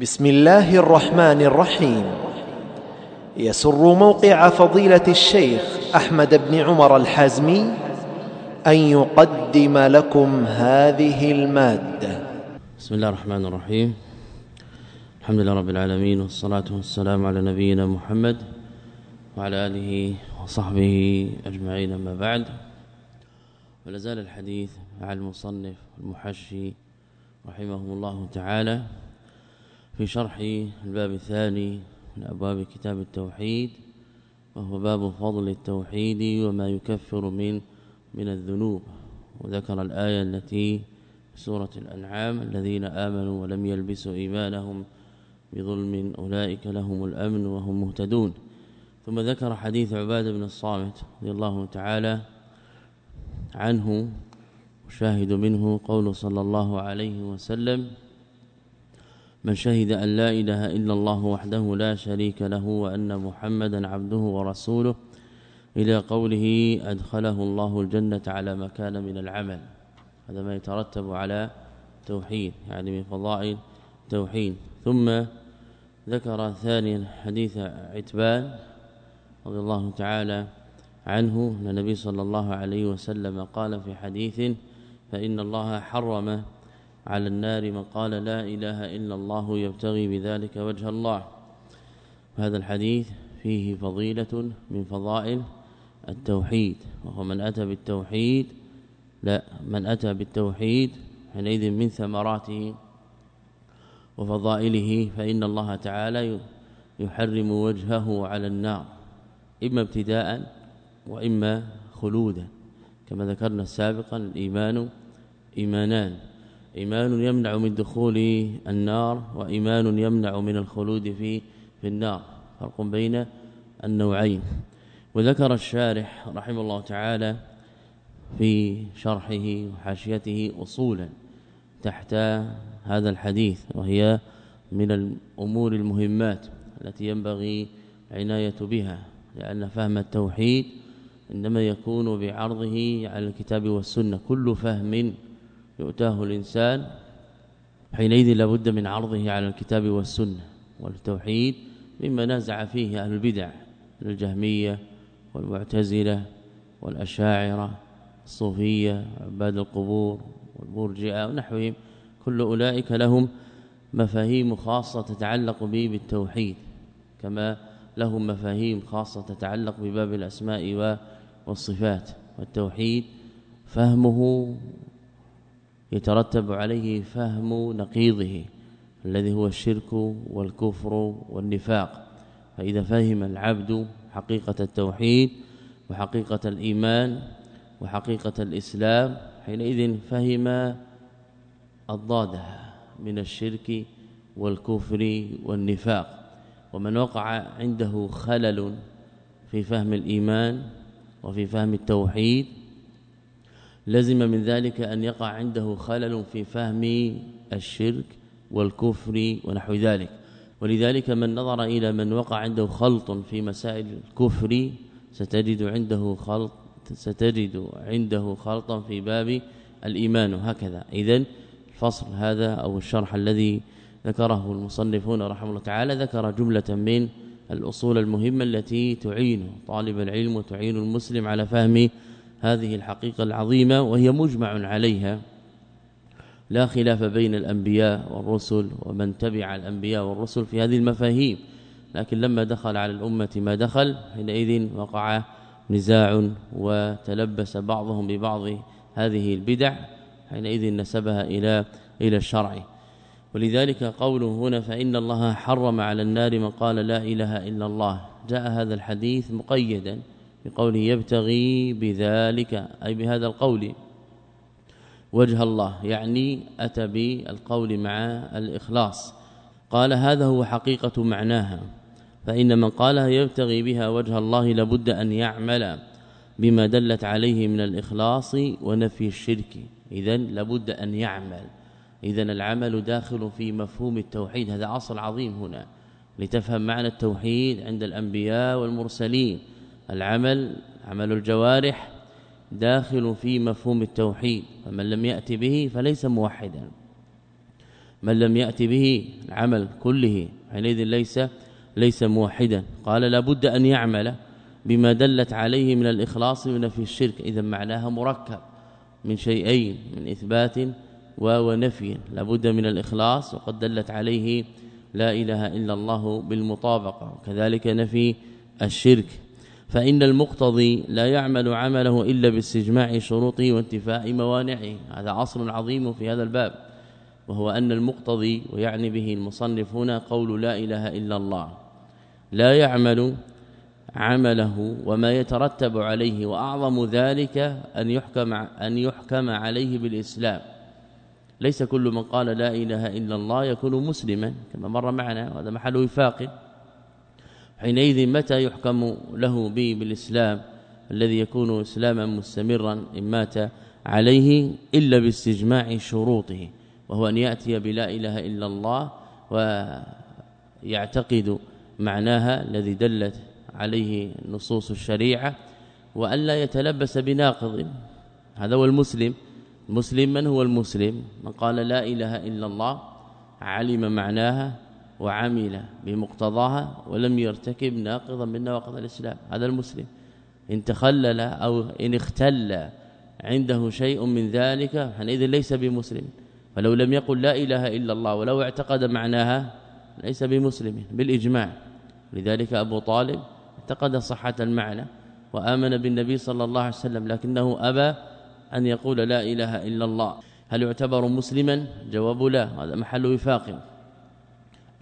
بسم الله الرحمن الرحيم. يسر موقع فضيلة الشيخ أحمد بن عمر الحازمي أن يقدم لكم هذه المادة. بسم الله الرحمن الرحيم. الحمد لله رب العالمين والصلاة والسلام على نبينا محمد وعلى آله وصحبه أجمعين أما بعد. ولا زال الحديث مع المصنف المحشي رحمه الله تعالى. في شرح الباب الثاني من أبواب كتاب التوحيد وهو باب فضل التوحيد وما يكفر من من الذنوب. وذكر الآية التي في سورة الأنعام الذين آمنوا ولم يلبسوا إيمانهم بظلم أولئك لهم الأمن وهم مهتدون. ثم ذكر حديث عبادة بن الصامت رضي الله تعالى عنه وشاهد منه قول صلى الله عليه وسلم من شهد أن لا إله إلا الله وحده لا شريك له وأن محمدا عبده ورسوله إلى قوله أدخله الله الجنة على ما كان من العمل. هذا ما يترتب على توحيد يعني من فضائل توحيد. ثم ذكر ثانيا حديث عتبان رضي الله تعالى عنه أن النبي صلى الله عليه وسلم قال في حديث فإن الله حرم على النار من قال لا إله إلا الله يبتغي بذلك وجه الله. هذا الحديث فيه فضيلة من فضائل التوحيد وهو من أتى بالتوحيد لا من أتى بالتوحيد حينئذ من ثمراته وفضائله فإن الله تعالى يحرم وجهه على النار إما ابتداء وإما خلودا كما ذكرنا سابقا الإيمان إيمانان. إيمان يمنع من دخول النار وإيمان يمنع من الخلود في في النار. فرق بين النوعين. وذكر الشارح رحمه الله تعالى في شرحه وحاشيته اصولا تحت هذا الحديث وهي من الأمور المهمات التي ينبغي عناية بها لأن فهم التوحيد عندما يكون بعرضه على الكتاب والسنة. كل فهم يؤتاه الإنسان حينئذ لابد من عرضه على الكتاب والسنة والتوحيد مما نازع فيه أهل البدع الجهمية والمعتزلة والأشاعرة الصوفية عباد القبور والمرجئة ونحوهم كل أولئك لهم مفاهيم خاصة تتعلق به بالتوحيد كما لهم مفاهيم خاصة تتعلق بباب الأسماء والصفات والتوحيد فهمه يترتب عليه فهم نقيضه الذي هو الشرك والكفر والنفاق. فإذا فهم العبد حقيقة التوحيد وحقيقة الإيمان وحقيقة الإسلام حينئذ فهم الضاده من الشرك والكفر والنفاق. ومن وقع عنده خلل في فهم الإيمان وفي فهم التوحيد لزم من ذلك أن يقع عنده خلل في فهم الشرك والكفر ونحو ذلك. ولذلك من نظر إلى من وقع عنده خلط في مسائل الكفر ستجد عنده خلط ستجد عنده خلطا في باب الإيمان. هكذا. اذا الفصل هذا أو الشرح الذي ذكره المصنفون رحمه الله تعالى ذكر جملة من الأصول المهمة التي تعين طالب العلم وتعين المسلم على فهم هذه الحقيقة العظيمة وهي مجمع عليها. لا خلاف بين الأنبياء والرسل ومن تبع الأنبياء والرسل في هذه المفاهيم. لكن لما دخل على الأمة ما دخل حينئذ وقع نزاع وتلبس بعضهم ببعض هذه البدع حينئذ نسبها إلى إلى الشرع. ولذلك قوله هنا فإن الله حرم على النار من قال لا إله إلا الله. جاء هذا الحديث مقيدا. بقوله يبتغي بذلك أي بهذا القول. وجه الله يعني أتى بالقول مع الإخلاص. قال هذا هو حقيقة معناها. فإن من قالها يبتغي بها وجه الله لابد أن يعمل بما دلت عليه من الإخلاص ونفي الشرك. اذا لابد أن يعمل. اذا العمل داخل في مفهوم التوحيد. هذا أصل عظيم هنا. لتفهم معنى التوحيد عند الأنبياء والمرسلين. العمل عمل الجوارح داخل في مفهوم التوحيد فمن لم يأتي به فليس موحدا. من لم يأتي به العمل كله حينئذ ليس ليس موحدا. قال لابد أن يعمل بما دلت عليه من الإخلاص ونفي الشرك. إذا معناها مركب من شيئين من إثبات ونفي. لابد من الإخلاص وقد دلت عليه لا إله إلا الله بالمطابقة. وكذلك نفي الشرك. فإن المقتضي لا يعمل عمله إلا باستجماع شروطه وانتفاء موانعه. هذا عصر عظيم في هذا الباب وهو أن المقتضي ويعني به المصنف هنا قول لا إله إلا الله لا يعمل عمله وما يترتب عليه وأعظم ذلك أن يحكم أن يحكم عليه بالإسلام. ليس كل من قال لا إله إلا الله يكون مسلما كما مر معنا وهذا محل وفاق. حينئذ متى يحكم له به بالإسلام الذي يكون إسلاما مستمرا إن مات عليه إلا باستجماع شروطه وهو أن يأتي بلا إله إلا الله ويعتقد معناها الذي دلت عليه نصوص الشريعة والا يتلبس بناقض. هذا هو المسلم. المسلم من هو المسلم؟ من قال لا إله إلا الله علم معناها وعمل بمقتضاها ولم يرتكب ناقضا من نواقض الإسلام. هذا المسلم إن تخلل أو إن اختل عنده شيء من ذلك حينئذ ليس بمسلم. ولو لم يقل لا إله إلا الله ولو اعتقد معناها ليس بمسلم بالإجماع. لذلك أبو طالب اعتقد صحة المعنى وآمن بالنبي صلى الله عليه وسلم لكنه أبى أن يقول لا إله إلا الله. هل يعتبر مسلما؟ جواب لا. هذا محل وفاق.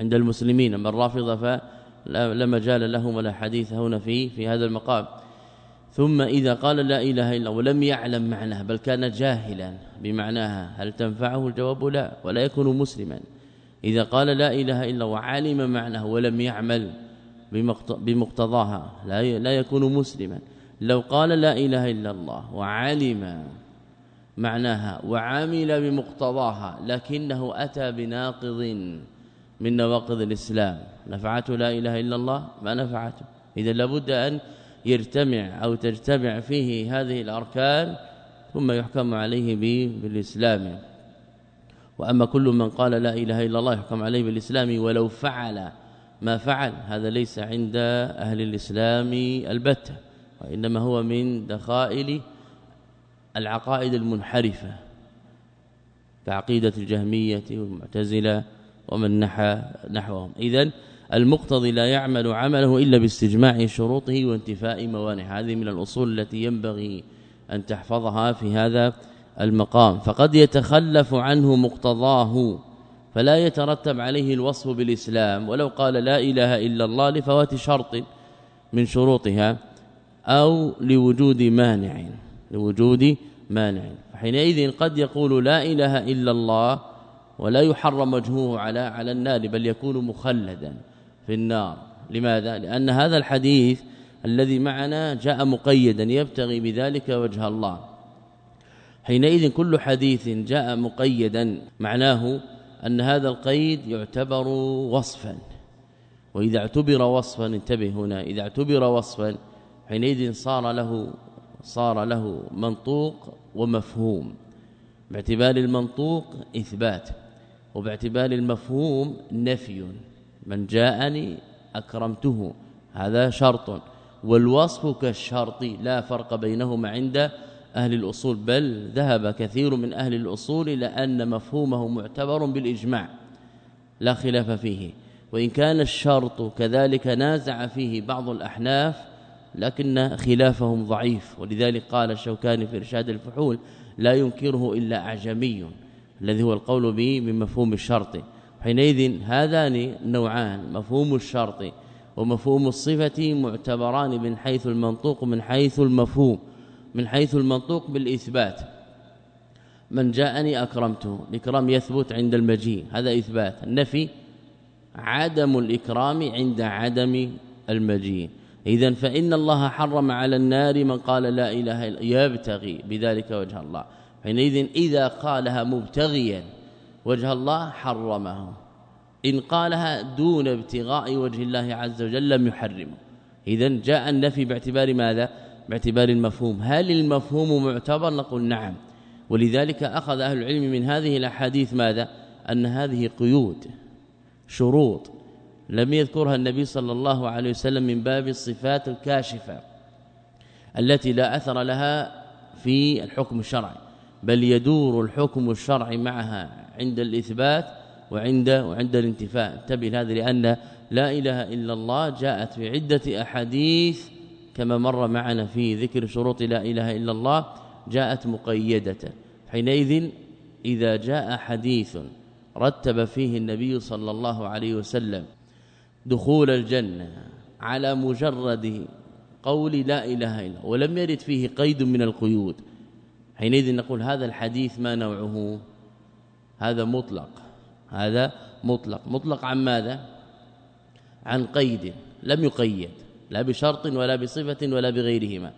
عند المسلمين من رافض فلا مجال لهم ولا حديث هنا في في هذا المقام. ثم إذا قال لا إله إلا الله ولم يعلم معناها بل كان جاهلا بمعناها هل تنفعه؟ الجواب لا ولا يكون مسلما. إذا قال لا إله إلا الله وعلم معناه ولم يعمل بمقتضاها لا لا يكون مسلما. لو قال لا إله إلا الله وعلم معناها وعمل بمقتضاها لكنه أتى بناقض من نواقض الإسلام. نفعته لا إله إلا الله ما نفعته. إذا لابد أن يرتمع أو تجتمع فيه هذه الأركان ثم يحكم عليه بالإسلام. وأما كل من قال لا إله إلا الله يحكم عليه بالإسلام ولو فعل ما فعل هذا ليس عند أهل الإسلام البتة وإنما هو من دخائل العقائد المنحرفة. كعقيدة الجهمية والمعتزله ومن نحى نحوهم. اذا المقتضي لا يعمل عمله إلا باستجماع شروطه وانتفاء موانعه. هذه من الأصول التي ينبغي أن تحفظها في هذا المقام. فقد يتخلف عنه مقتضاه فلا يترتب عليه الوصف بالإسلام. ولو قال لا إله إلا الله لفوات شرط من شروطها أو لوجود مانع لوجود مانع. حينئذ قد يقول لا إله إلا الله ولا يحرم وجهه على على النار بل يكون مخلدا في النار. لماذا؟ لأن هذا الحديث الذي معنا جاء مقيدا يبتغي بذلك وجه الله. حينئذ كل حديث جاء مقيدا معناه أن هذا القيد يعتبر وصفا. وإذا اعتبر وصفا انتبه هنا إذا اعتبر وصفا حينئذ صار له صار له منطوق ومفهوم. باعتبار المنطوق إثبات. وباعتبار المفهوم نفي. من جاءني أكرمته هذا شرط. والوصف كالشرط لا فرق بينهما عند أهل الأصول بل ذهب كثير من أهل الأصول إلى أن مفهومه معتبر بالإجماع لا خلاف فيه. وإن كان الشرط كذلك نازع فيه بعض الأحناف لكن خلافهم ضعيف. ولذلك قال الشوكاني في إرشاد الفحول لا ينكره إلا أعجمي. الذي هو القول به من مفهوم الشرط. حينئذ هذان نوعان مفهوم الشرط ومفهوم الصفة معتبران من حيث المنطوق ومن حيث المفهوم من حيث المنطوق بالإثبات. من جاءني أكرمته الإكرام يثبت عند المجيء هذا إثبات. النفي عدم الإكرام عند عدم المجيء. اذا فإن الله حرم على النار من قال لا إله إلا يبتغي بذلك وجه الله. حينئذ إذا قالها مبتغيا وجه الله حرمه. إن قالها دون ابتغاء وجه الله عز وجل لم يحرمه. اذا جاء النفي باعتبار ماذا؟ باعتبار المفهوم. هل المفهوم معتبر؟ نقول نعم. ولذلك أخذ أهل العلم من هذه الأحاديث ماذا؟ أن هذه قيود شروط. لم يذكرها النبي صلى الله عليه وسلم من باب الصفات الكاشفة التي لا أثر لها في الحكم الشرعي. بل يدور الحكم الشرعي معها عند الإثبات وعند وعند الانتفاء. انتبه هذا لأن لا إله إلا الله جاءت في عدة أحاديث كما مر معنا في ذكر شروط لا إله إلا الله جاءت مقيدة. حينئذ إذا جاء حديث رتب فيه النبي صلى الله عليه وسلم دخول الجنة على مجرد قول لا إله إلا الله ولم يرد فيه قيد من القيود حينئذ نقول هذا الحديث ما نوعه؟ هذا مطلق. هذا مطلق. مطلق عن ماذا؟ عن قيد لم يقيد لا بشرط ولا بصفة ولا بغيرهما.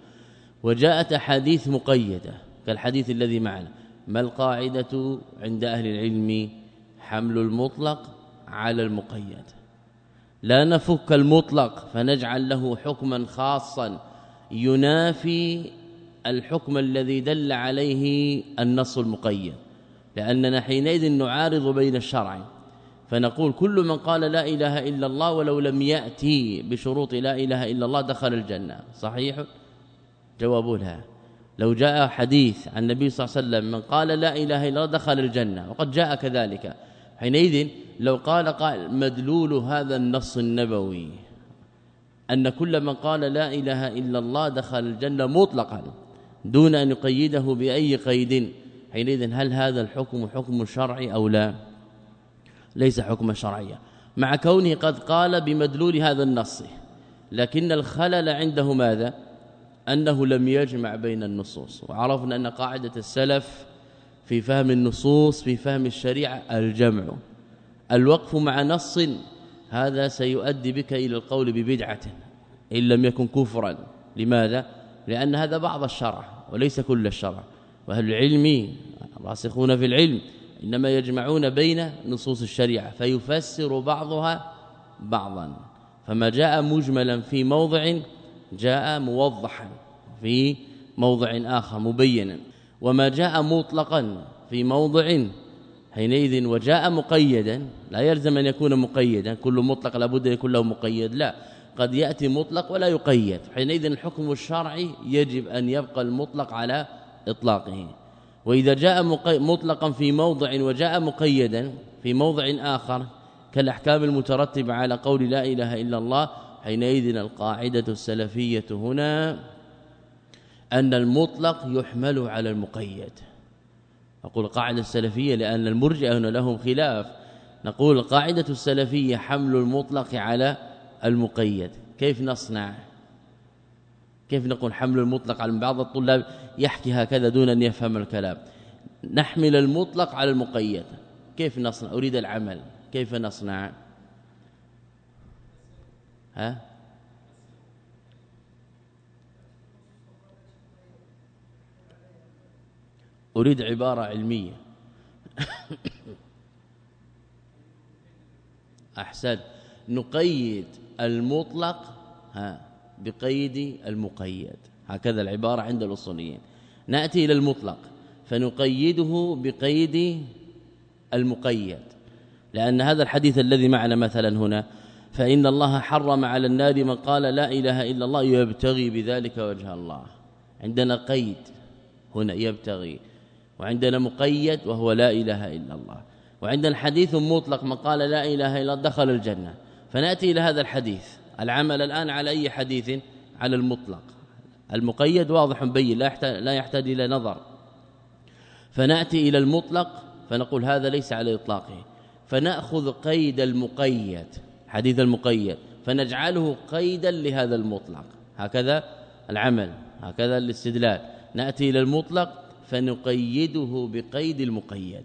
وجاءت أحاديث مقيدة كالحديث الذي معنا. ما القاعدة عند أهل العلم؟ حمل المطلق على المقيد. لا نفك المطلق فنجعل له حكما خاصا ينافي الحكم الذي دل عليه النص المقيد لأننا حينئذ نعارض بين الشرع. فنقول كل من قال لا إله إلا الله ولو لم يأتي بشروط لا إله إلا الله دخل الجنة. صحيح؟ جواب لو جاء حديث عن النبي صلى الله عليه وسلم من قال لا إله إلا الله دخل الجنة وقد جاء كذلك. حينئذ لو قال قائل مدلول هذا النص النبوي أن كل من قال لا إله إلا الله دخل الجنة مطلقا. دون أن يقيده بأي قيد. حينئذ هل هذا الحكم حكم شرعي أو لا؟ ليس حكما شرعيا. مع كونه قد قال بمدلول هذا النص. لكن الخلل عنده ماذا؟ أنه لم يجمع بين النصوص. وعرفنا أن قاعدة السلف في فهم النصوص في فهم الشريعة الجمع. الوقف مع نص هذا سيؤدي بك إلى القول ببدعة إن لم يكن كفرا. لماذا؟ لأن هذا بعض الشرع وليس كل الشرع وأهل العلم راسخون في العلم إنما يجمعون بين نصوص الشريعة فيفسر بعضها بعضا فما جاء مجملا في موضع جاء موضحا في موضع آخر مبينا وما جاء مطلقا في موضع حينئذ وجاء مقيدا لا يلزم أن يكون مقيدا كل مطلق لابد أن يكون له مقيد لا قد يأتي مطلق ولا يقيد. حينئذ الحكم الشرعي يجب أن يبقى المطلق على إطلاقه. وإذا جاء مطلقا في موضع وجاء مقيدا في موضع آخر كالأحكام المترتبه على قول لا إله إلا الله حينئذ القاعدة السلفية هنا أن المطلق يحمل على المقيد. أقول قاعدة السلفية لأن المرجئة هنا لهم خلاف. نقول القاعدة السلفية حمل المطلق على المقيد. كيف نصنع؟ كيف نقول حمل المطلق على بعض الطلاب يحكي هكذا دون أن يفهم الكلام؟ نحمل المطلق على المقيد. كيف نصنع؟ أريد العمل. كيف نصنع؟ ها؟ أريد عبارة علمية. أحسن نقيد المطلق ها بقيد المقيد. هكذا العبارة عند الأصوليين. نأتي إلى المطلق فنقيده بقيد المقيد. لأن هذا الحديث الذي معنا مثلا هنا فإن الله حرم على النار من قال لا إله إلا الله يبتغي بذلك وجه الله. عندنا قيد هنا يبتغي وعندنا مقيد وهو لا إله إلا الله. وعندنا حديث مطلق من قال لا إله إلا الله دخل الجنة. فنأتي إلى هذا الحديث. العمل الآن على أي حديث؟ على المطلق. المقيد واضح بين لا يحتاج لا يحتاج إلى نظر. فنأتي إلى المطلق فنقول هذا ليس على إطلاقه. فنأخذ قيد المقيد حديث المقيد. فنجعله قيدا لهذا المطلق. هكذا العمل هكذا الاستدلال. نأتي إلى المطلق فنقيده بقيد المقيد.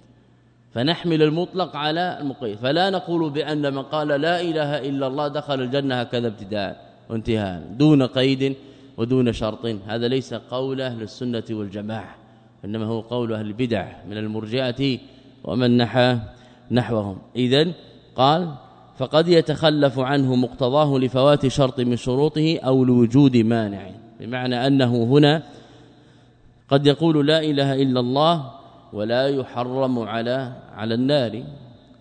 فنحمل المطلق على المقيد. فلا نقول بأن من قال لا إله إلا الله دخل الجنة هكذا ابتداء وانتهاء. دون قيد ودون شرط. هذا ليس قول أهل السنة والجماعة إنما هو قول أهل البدع من المرجئة ومن نحى نحوهم. اذا قال فقد يتخلف عنه مقتضاه لفوات شرط من شروطه أو لوجود مانع بمعنى أنه هنا قد يقول لا إله إلا الله ولا يحرم على على النار.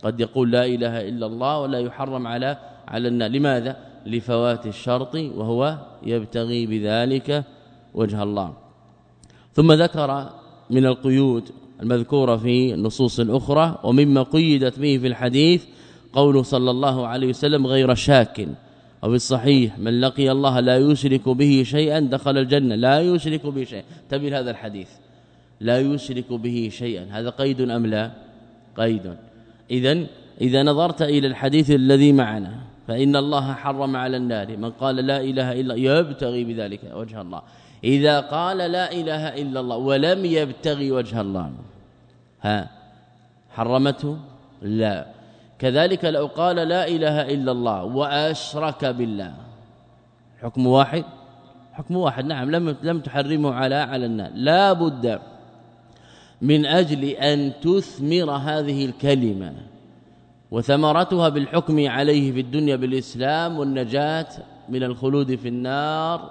قد يقول لا إله إلا الله ولا يحرم على على النار. لماذا؟ لفوات الشرط وهو يبتغي بذلك وجه الله. ثم ذكر من القيود المذكورة في النصوص الأخرى ومما قيدت به في الحديث قول صلى الله عليه وسلم غير شاك. أو الصحيح من لقي الله لا يشرك به شيئا دخل الجنة. لا يشرك به شيئا. تبين هذا الحديث. لا يشرك به شيئا. هذا قيد أم لا؟ قيد. إذا إذا نظرت إلى الحديث الذي معنا فإن الله حرم على النار. من قال لا إله إلا يبتغي بذلك وجه الله. إذا قال لا إله إلا الله ولم يبتغي وجه الله ها حرمته؟ لا. كذلك لو قال لا إله إلا الله وأشرك بالله حكم واحد؟ حكم واحد. نعم لم لم تحرمه على على النار. لا بد من أجل أن تثمر هذه الكلمة وثمرتها بالحكم عليه في الدنيا بالإسلام والنجاة من الخلود في النار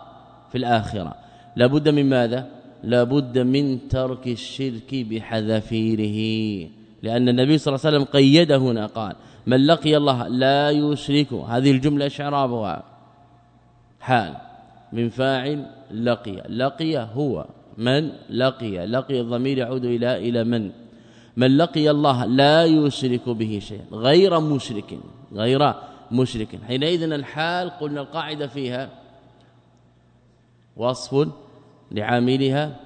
في الآخرة. لابد من ماذا؟ لابد من ترك الشرك بحذافيره لأن النبي صلى الله عليه وسلم قيد هنا قال من لقي الله لا يشرك هذه الجملة اشعرابها حال. من فاعل لقي. لقي هو. من لقي لقي الضمير يعود إلى إلى من؟ من لقي الله لا يشرك به شيئا غير مشرك غير مشرك. حينئذ الحال قلنا القاعدة فيها وصف لعاملها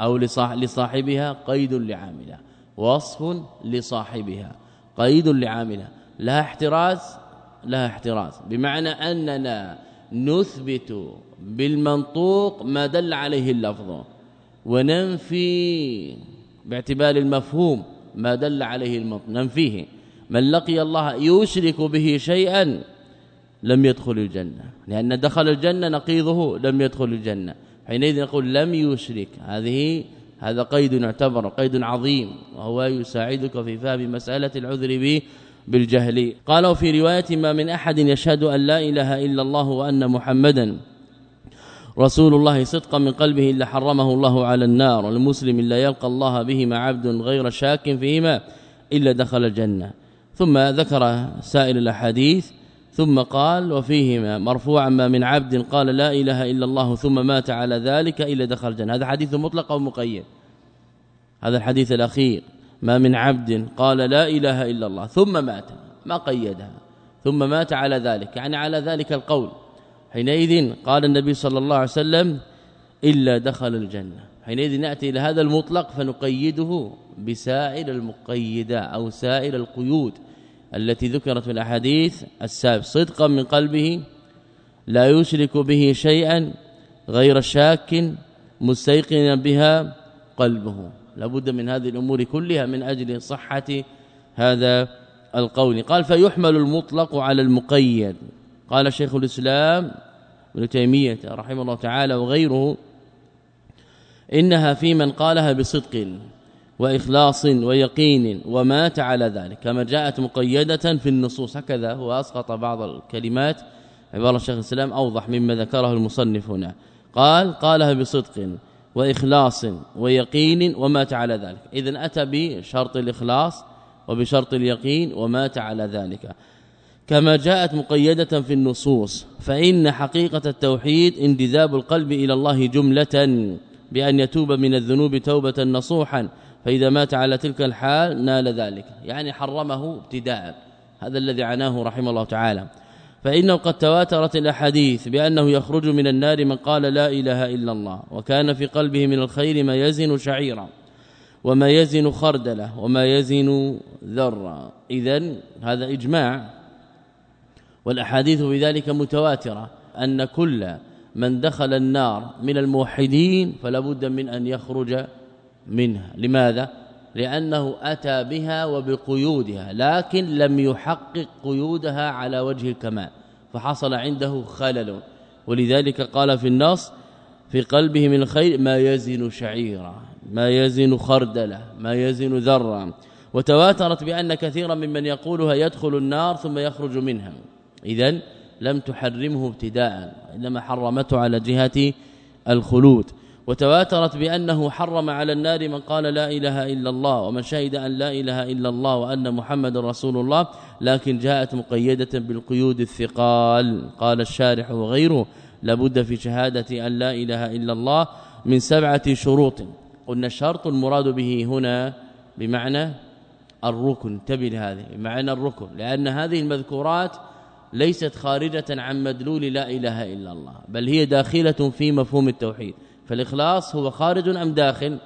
أو لصاحبها قيد لعاملها. وصف لصاحبها قيد لعاملها. لها احتراز؟ لها احتراز. بمعنى أننا نثبت بالمنطوق ما دل عليه اللفظ وننفي باعتبار المفهوم ما دل عليه المنطوق ننفيه. من لقي الله يشرك به شيئا لم يدخل الجنة لأن دخل الجنة نقيضه لم يدخل الجنة. حينئذ نقول لم يشرك هذه هذا قيد يعتبر قيد عظيم وهو يساعدك في فهم مسألة العذر به بالجهل. قالوا في رواية ما من أحد يشهد أن لا إله إلا الله وأن محمدا رسول الله صدقا من قلبه إلا حرمه الله على النار. والمسلم لا يلقى الله بهما عبد غير شاك فيهما إلا دخل الجنة. ثم ذكر سائر الأحاديث ثم قال وفيهما مرفوعا ما من عبد قال لا إله إلا الله ثم مات على ذلك إلا دخل الجنة. هذا حديث مطلق أو مقيد هذا الحديث الأخير. ما من عبد قال لا إله إلا الله ثم مات ما قيدها ثم مات على ذلك يعني على ذلك القول. حينئذ قال النبي صلى الله عليه وسلم إلا دخل الجنة. حينئذ نأتي إلى هذا المطلق فنقيده بسائر المقيدة أو سائر القيود التي ذكرت في الأحاديث السابق. صدقا من قلبه لا يشرك به شيئا غير شاك مستيقنا بها قلبه. لابد من هذه الأمور كلها من أجل صحة هذا القول. قال فيحمل المطلق على المقيد. قال شيخ الإسلام ابن تيمية رحمه الله تعالى وغيره إنها في من قالها بصدق وإخلاص ويقين ومات على ذلك. كما جاءت مقيدة في النصوص. هكذا هو أسقط بعض الكلمات. عبارة الشيخ الإسلام أوضح مما ذكره المصنف هنا. قال قالها بصدق. وإخلاص ويقين ومات على ذلك. اذا أتى بشرط الإخلاص وبشرط اليقين ومات على ذلك. كما جاءت مقيدة في النصوص فإن حقيقة التوحيد انجذاب القلب إلى الله جملة بأن يتوب من الذنوب توبة نصوحا فإذا مات على تلك الحال نال ذلك. يعني حرمه ابتداء. هذا الذي عناه رحمه الله تعالى. فإنه قد تواترت الأحاديث بأنه يخرج من النار من قال لا إله إلا الله وكان في قلبه من الخير ما يزن شعيرا وما يزن خردلة وما يزن ذرة. اذا هذا إجماع والأحاديث بذلك متواترة أن كل من دخل النار من الموحدين فلا بد من أن يخرج منها. لماذا؟ لأنه أتى بها وبقيودها لكن لم يحقق قيودها على وجه الكمال فحصل عنده خلل. ولذلك قال في النص في قلبه من الخير ما يزن شعيرا ما يزن خردله ما يزن ذرا وتواترت بأن كثيرا ممن يقولها يدخل النار ثم يخرج منها. اذا لم تحرمه ابتداء إنما حرمته على جهة الخلود. وتواترت بأنه حرم على النار من قال لا إله إلا الله ومن شهد أن لا إله إلا الله وأن محمد رسول الله لكن جاءت مقيدة بالقيود الثقال. قال الشارح وغيره لابد في شهادة أن لا إله إلا الله من سبعة شروط. قلنا الشرط المراد به هنا بمعنى الركن انتبه هذه بمعنى الركن لأن هذه المذكورات ليست خارجة عن مدلول لا إله إلا الله بل هي داخلة في مفهوم التوحيد. فالإخلاص هو خارج أم داخل؟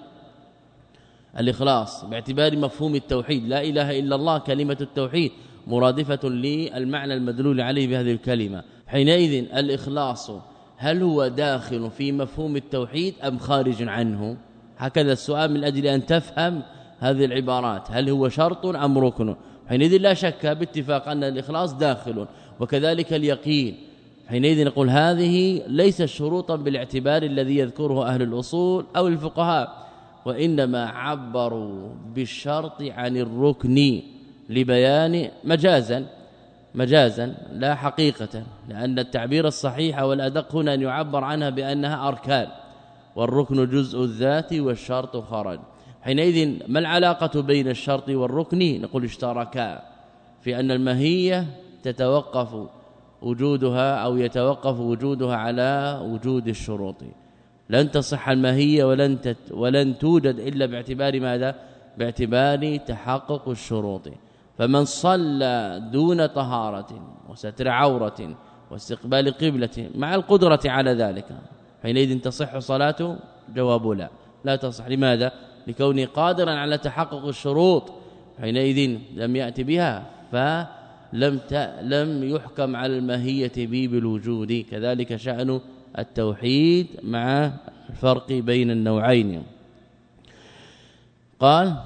الإخلاص باعتبار مفهوم التوحيد. لا إله إلا الله كلمة التوحيد مرادفة للمعنى المدلول عليه بهذه الكلمة. حينئذ الإخلاص هل هو داخل في مفهوم التوحيد أم خارج عنه؟ هكذا السؤال من أجل أن تفهم هذه العبارات. هل هو شرط أم ركن؟ حينئذ لا شك باتفاق أن الإخلاص داخل وكذلك اليقين. حينئذ نقول هذه ليست شروطا بالاعتبار الذي يذكره أهل الأصول أو الفقهاء وإنما عبروا بالشرط عن الركن لبيان مجازا مجازا لا حقيقة لأن التعبير الصحيح والأدق هنا أن يعبر عنها بأنها أركان والركن جزء الذات والشرط خرج. حينئذ ما العلاقة بين الشرط والركن؟ نقول اشتركا في أن الماهيه تتوقف وجودها أو يتوقف وجودها على وجود الشروط. لن تصح الماهية ولن تت ولن توجد إلا باعتبار ماذا؟ باعتبار تحقق الشروط. فمن صلى دون طهارة وستر عورة واستقبال قبلة مع القدرة على ذلك حينئذ تصح صلاته؟ جواب لا. لا تصح. لماذا؟ لكونه قادرا على تحقق الشروط. حينئذ لم ياتي بها فلم لم يحكم على الماهية به بالوجود. كذلك شأن التوحيد مع الفرق بين النوعين. قال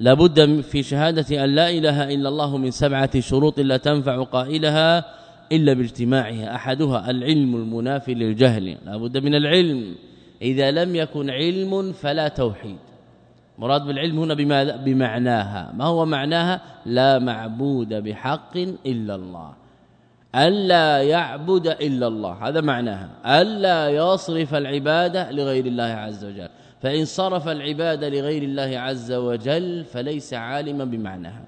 لابد في شهادة أن لا إله إلا الله من سبعة شروط لا تنفع قائلها إلا باجتماعها. أحدها العلم المنافي للجهل. لابد من العلم. إذا لم يكن علم فلا توحيد. مراد بالعلم هنا بماذا بمعناها. ما هو معناها؟ لا معبود بحق إلا الله. ألا يعبد إلا الله. هذا معناها. ألا يصرف العباده لغير الله عز وجل. فإن صرف العباده لغير الله عز وجل فليس عالما بمعناها.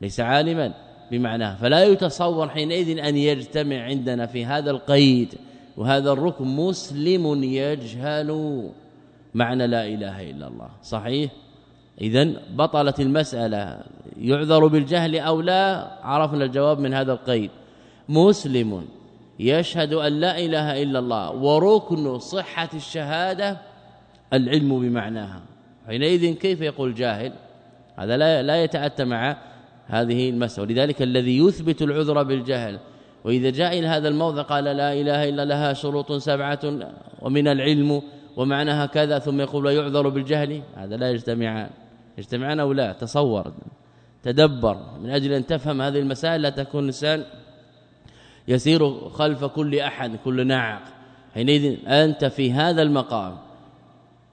ليس عالما بمعناها. فلا يتصور حينئذ أن يجتمع عندنا في هذا القيد وهذا الركن مسلم يجهل معنى لا إله إلا الله. صحيح؟ اذا بطلت المسألة. يعذر بالجهل أو لا؟ عرفنا الجواب من هذا القيد. مسلم يشهد أن لا إله إلا الله وركن صحة الشهادة العلم بمعناها. حينئذ كيف يقول جاهل؟ هذا لا لا يتأتى مع هذه المسألة. ولذلك الذي يثبت العذر بالجهل وإذا جاء إلى هذا الموضع قال لا إله إلا لها شروط سبعة ومن العلم ومعناها كذا ثم يقول لا يعذر بالجهل هذا لا يجتمعان يجتمعان أو لا؟ تصور تدبر. من أجل أن تفهم هذه المسائل لا تكون إنسان يسير خلف كل أحد كل ناعق. حينئذ أنت في هذا المقام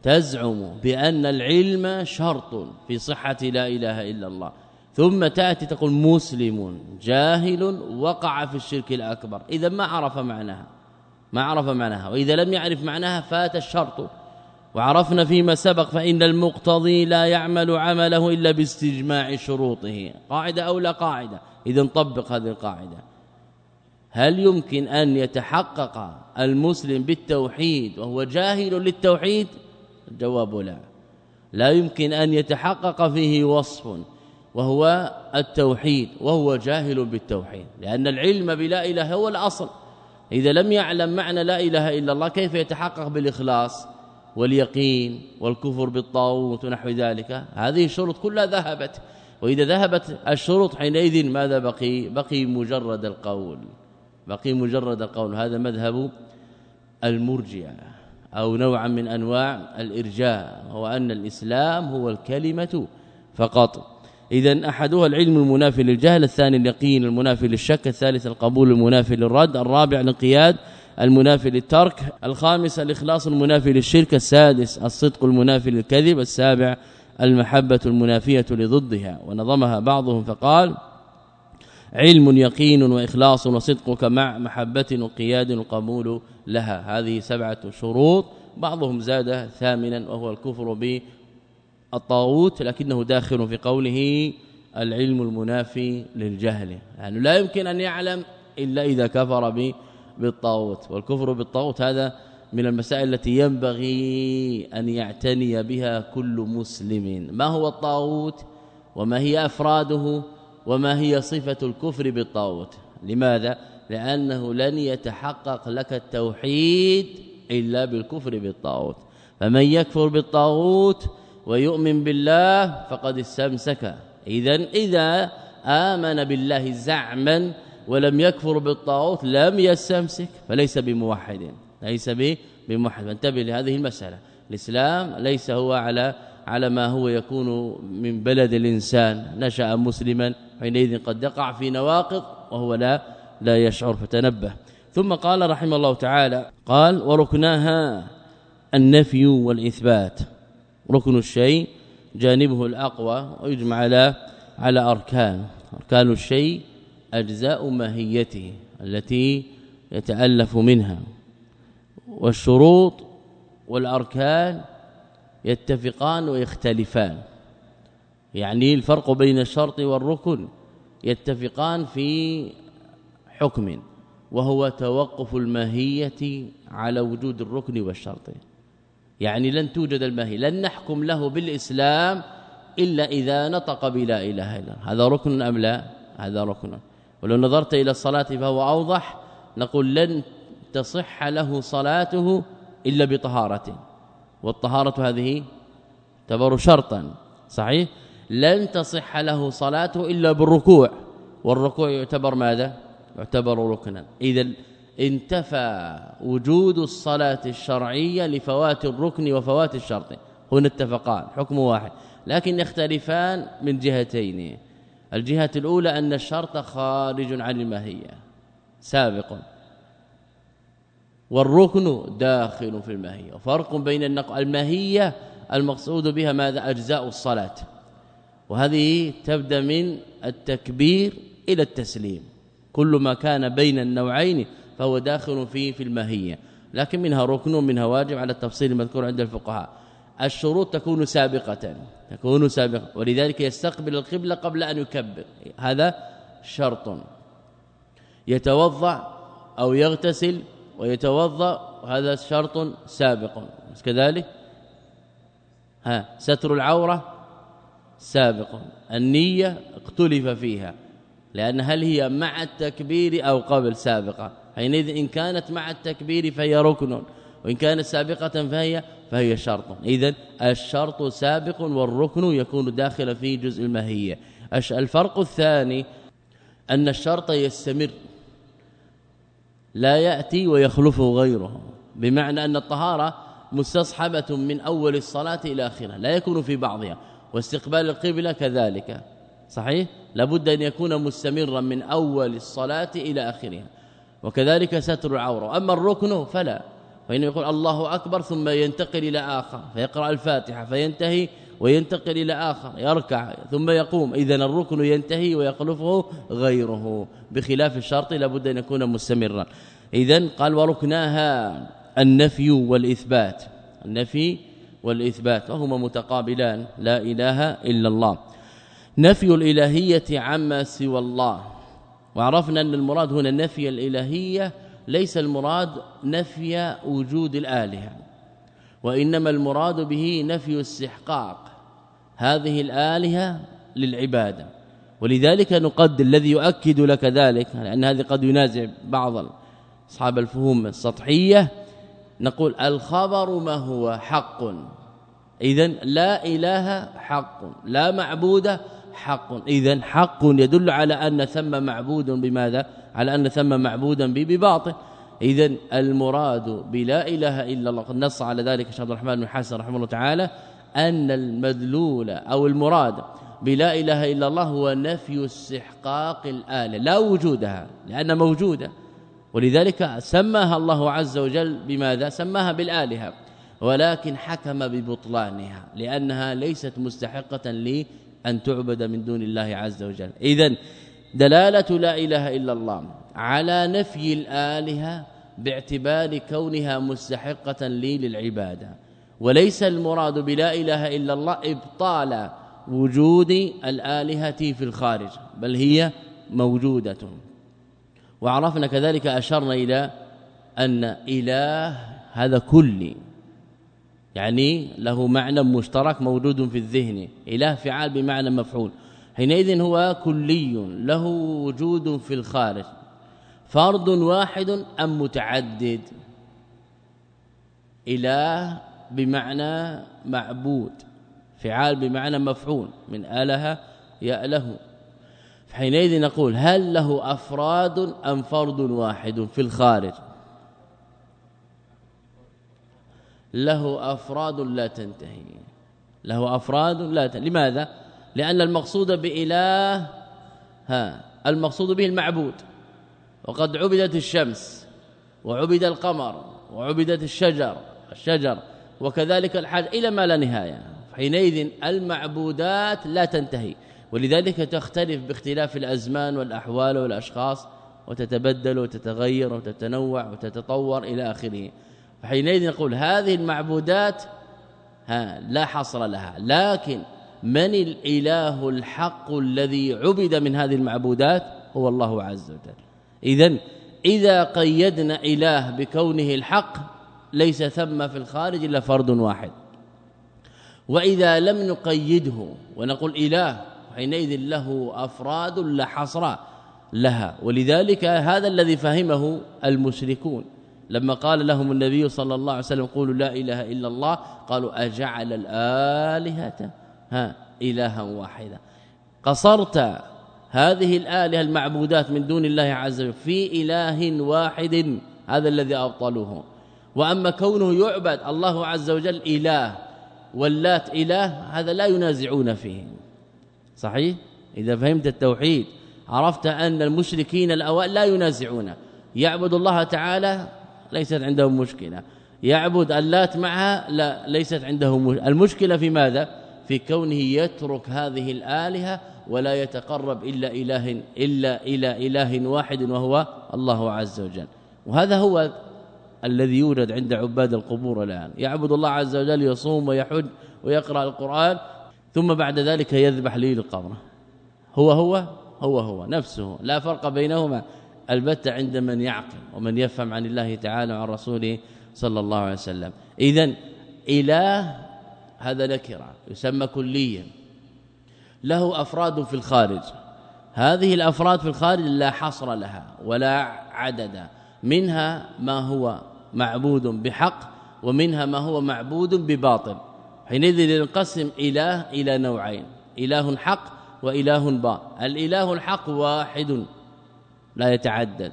تزعم بأن العلم شرط في صحة لا إله إلا الله. ثم تأتي تقول مسلم جاهل وقع في الشرك الأكبر إذا ما عرف معناها. ما عرف معناها. وإذا لم يعرف معناها فات الشرط. وعرفنا فيما سبق فإن المقتضي لا يعمل عمله إلا باستجماع شروطه. قاعدة أو لا قاعدة؟ إذا نطبق هذه القاعدة. هل يمكن أن يتحقق المسلم بالتوحيد وهو جاهل للتوحيد؟ الجواب لا. لا يمكن أن يتحقق فيه وصف وهو التوحيد وهو جاهل بالتوحيد. لأن العلم بلا إله هو الأصل. إذا لم يعلم معنى لا إله إلا الله كيف يتحقق بالإخلاص واليقين والكفر بالطاغوت ونحو ذلك؟ هذه الشروط كلها ذهبت. وإذا ذهبت الشروط حينئذ ماذا بقي؟ بقي مجرد القول. بقي مجرد القول. هذا مذهب المرجئة أو نوعا من أنواع الإرجاء هو أن الإسلام هو الكلمة فقط. اذا أحدها العلم المنافي للجهل الثاني اليقين المنافي للشك الثالث القبول المنافي للرد الرابع الانقياد المنافي للترك الخامس الإخلاص المنافي للشرك السادس الصدق المنافي للكذب السابع المحبة المنافية لضدها. ونظمها بعضهم فقال علم يقين وإخلاص وصدقك مع محبة وقياد وقبول لها. هذه سبعة شروط بعضهم زاد ثامنا وهو الكفر بالطاغوت لكنه داخل في قوله العلم المنافي للجهل. يعني لا يمكن أن يعلم إلا إذا كفر بالطاغوت. والكفر بالطاغوت هذا من المسائل التي ينبغي أن يعتني بها كل مسلم. ما هو الطاغوت؟ وما هي أفراده؟ وما هي صفة الكفر بالطاغوت؟ لماذا؟ لأنه لن يتحقق لك التوحيد إلا بالكفر بالطاغوت. فمن يكفر بالطاغوت ويؤمن بالله فقد استمسك. اذا إذا آمن بالله زعما ولم يكفر بالطاغوت لم يستمسك فليس بموحد ليس بموحد. فانتبه لهذه المسألة. الإسلام ليس هو على على ما هو يكون من بلد الإنسان. نشأ مسلما حينئذ قد يقع في نواقض وهو لا لا يشعر. فتنبه. ثم قال رحمه الله تعالى قال وركناها النفي والإثبات. ركن الشيء جانبه الأقوى ويجمع على على أركان. أركان الشيء أجزاء ماهيته التي يتألف منها. والشروط والأركان يتفقان ويختلفان. يعني الفرق بين الشرط والركن يتفقان في حكم وهو توقف الماهية على وجود الركن والشرط. يعني لن توجد الماهيه لن نحكم له بالإسلام إلا إذا نطق بلا إلا الله. هذا ركن أم لا؟ هذا ركن. ولو نظرت إلى الصلاة فهو أوضح. نقول لن تصح له صلاته إلا بطهارة. والطهارة هذه تعتبر شرطا صحيح؟ لن تصح له صلاته إلا بالركوع. والركوع يعتبر ماذا؟ يعتبر ركنا. اذا انتفى وجود الصلاة الشرعية لفوات الركن وفوات الشرط. هنا اتفقان حكم واحد. لكن يختلفان من جهتين. الجهة الأولى أن الشرط خارج عن الماهيه سابق. والركن داخل في الماهيه فرق بين الماهيه المقصود بها ماذا؟ أجزاء الصلاة. وهذه تبدأ من التكبير إلى التسليم. كل ما كان بين النوعين فهو داخل فيه في الماهية. لكن منها ركن ومنها واجب على التفصيل المذكور عند الفقهاء. الشروط تكون سابقة تكون سابقة. ولذلك يستقبل القبلة قبل أن يكبر. هذا شرط. يتوضأ أو يغتسل ويتوضأ هذا شرط سابق. كذلك ها ستر العورة سابق. النية اختلف فيها لأن هل هي مع التكبير أو قبل سابقة؟ حينئذ إن كانت مع التكبير فهي ركن وإن كانت سابقة فهي فهي شرط. اذا الشرط سابق والركن يكون داخل في جزء الماهيه الفرق الثاني أن الشرط يستمر. لا يأتي ويخلفه غيره. بمعنى أن الطهارة مستصحبة من أول الصلاة إلى آخرها لا يكون في بعضها. واستقبال القبلة كذلك. صحيح؟ لابد أن يكون مستمرا من أول الصلاة إلى آخرها. وكذلك ستر العورة. أما الركن فلا فإنه يقول الله أكبر ثم ينتقل إلى آخر فيقرأ الفاتحة فينتهي وينتقل إلى آخر يركع ثم يقوم. اذا الركن ينتهي ويخلفه غيره. بخلاف الشرط لابد أن يكون مستمرا. اذا قال وركناها النفي والإثبات. النفي والإثبات وهما متقابلان لا إله إلا الله. نفي الإلهية عما سوى الله. وعرفنا أن المراد هنا نفي الإلهية ليس المراد نفي وجود الآلهة وإنما المراد به نفي استحقاق هذه الآلهة للعبادة. ولذلك نقدر الذي يؤكد لك ذلك لأن هذه قد ينازع بعض أصحاب الفهوم السطحية نقول الخبر ما هو حق. اذا لا إله حق لا معبود حق. اذا حق يدل على أن ثم معبود بماذا؟ على أن ثم معبودا بباطل. اذا المراد بلا إله إلا الله نص على ذلك الشيخ عبد الرحمن بن حسن رحمه الله تعالى أن المدلول أو المراد بلا إله إلا الله هو نفي استحقاق الآلة لا وجودها لأن موجودة. ولذلك سماها الله عز وجل بماذا؟ سماها بالآلهة ولكن حكم ببطلانها لأنها ليست مستحقة لأن تعبد من دون الله عز وجل. اذا دلالة لا إله إلا الله على نفي الآلهة باعتبار كونها مستحقة لي للعبادة. وليس المراد بلا إله إلا الله إبطال وجود الآلهة في الخارج بل هي موجودة. وعرفنا كذلك أشرنا إلى أن إله هذا كلي. يعني له معنى مشترك موجود في الذهن إله فعال بمعنى مفعول. حينئذ هو كلي له وجود في الخارج. فرد واحد أم متعدد؟ اله بمعنى معبود. فعال بمعنى مفعول من اله يأله. حينئذ نقول هل له أفراد أم فرد واحد في الخارج؟ له أفراد لا تنتهي. له أفراد لا تنتهي لماذا؟ لأن المقصود بإله ها المقصود به المعبود. وقد عبدت الشمس وعبد القمر وعبدت الشجر الشجر وكذلك الحاج إلى ما لا نهاية. حينئذ المعبودات لا تنتهي. ولذلك تختلف باختلاف الأزمان والأحوال والأشخاص وتتبدل وتتغير وتتنوع وتتطور إلى آخره. فحينئذ نقول هذه المعبودات ها لا حصر لها. لكن من الإله الحق الذي عبد من هذه المعبودات؟ هو الله عز وجل. اذا إذا قيدنا إله بكونه الحق ليس ثم في الخارج إلا فرد واحد. وإذا لم نقيده ونقول إله حينئذ له أفراد لا حصر لها. ولذلك هذا الذي فهمه المشركون. لما قال لهم النبي صلى الله عليه وسلم قولوا لا إله إلا الله قالوا أجعل الآلهة ها إلها واحدا. قصرت هذه الآلهة المعبودات من دون الله عز وجل في إله واحد هذا الذي أبطلوه. وأما كونه يعبد الله عز وجل إله واللات إله هذا لا ينازعون فيه. صحيح؟ إذا فهمت التوحيد عرفت أن المشركين الأوائل لا ينازعون. يعبد الله تعالى ليست عندهم مشكلة. يعبد اللات معها لا ليست عنده المشكلة في ماذا؟ في كونه يترك هذه الآلهة ولا يتقرب إلا إله إلا إلى إله واحد وهو الله عز وجل. وهذا هو الذي يوجد عند عباد القبور الآن. يعبد الله عز وجل يصوم ويحج ويقرأ القرآن ثم بعد ذلك يذبح لي القبر هو هو هو هو نفسه لا فرق بينهما. البتة عند من يعقل ومن يفهم عن الله تعالى وعن رسوله صلى الله عليه وسلم. اذا إله هذا نكره يسمى كليا. له أفراد في الخارج. هذه الأفراد في الخارج لا حصر لها ولا عدد. منها ما هو معبود بحق ومنها ما هو معبود بباطل. حينئذ ينقسم إله إلى نوعين إله حق وإله باطل. الإله الحق واحد. لا يتعدد.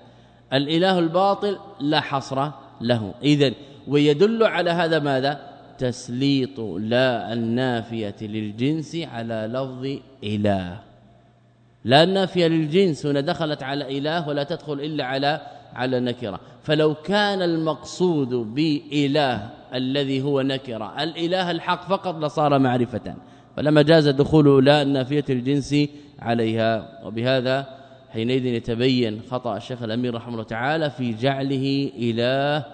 الإله الباطل لا حصر له. اذا ويدل على هذا ماذا؟ تسليط لا النافية للجنس على لفظ إله. لا النافية للجنس هنا دخلت على إله ولا تدخل إلا على على نكرة. فلو كان المقصود بإله الذي هو نكرة الإله الحق فقط لصار معرفة. فلما جاز دخول لا النافية الجنس عليها. وبهذا حينئذ يتبين خطأ الشيخ الأمير رحمه الله تعالى في جعله إله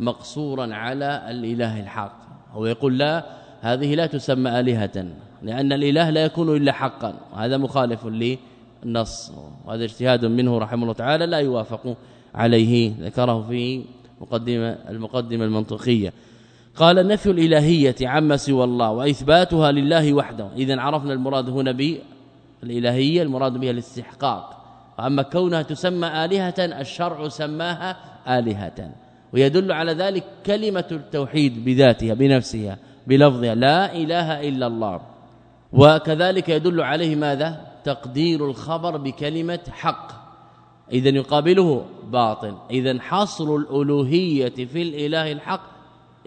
مقصورا على الإله الحق. هو يقول لا هذه لا تسمى آلهة لأن الإله لا يكون إلا حقا. وهذا مخالف للنص وهذا اجتهاد منه رحمه الله تعالى لا يوافق عليه ذكره في مقدمه المقدمة المنطقية. قال نفي الإلهية عما سوى الله وإثباتها لله وحده. اذا عرفنا المراد هنا بالإلهية المراد بها الاستحقاق. وأما كونها تسمى آلهة الشرع سماها آلهة. ويدل على ذلك كلمة التوحيد بذاتها بنفسها بلفظها لا إله إلا الله. وكذلك يدل عليه ماذا؟ تقدير الخبر بكلمة حق. اذا يقابله باطل. اذا حصر الألوهية في الإله الحق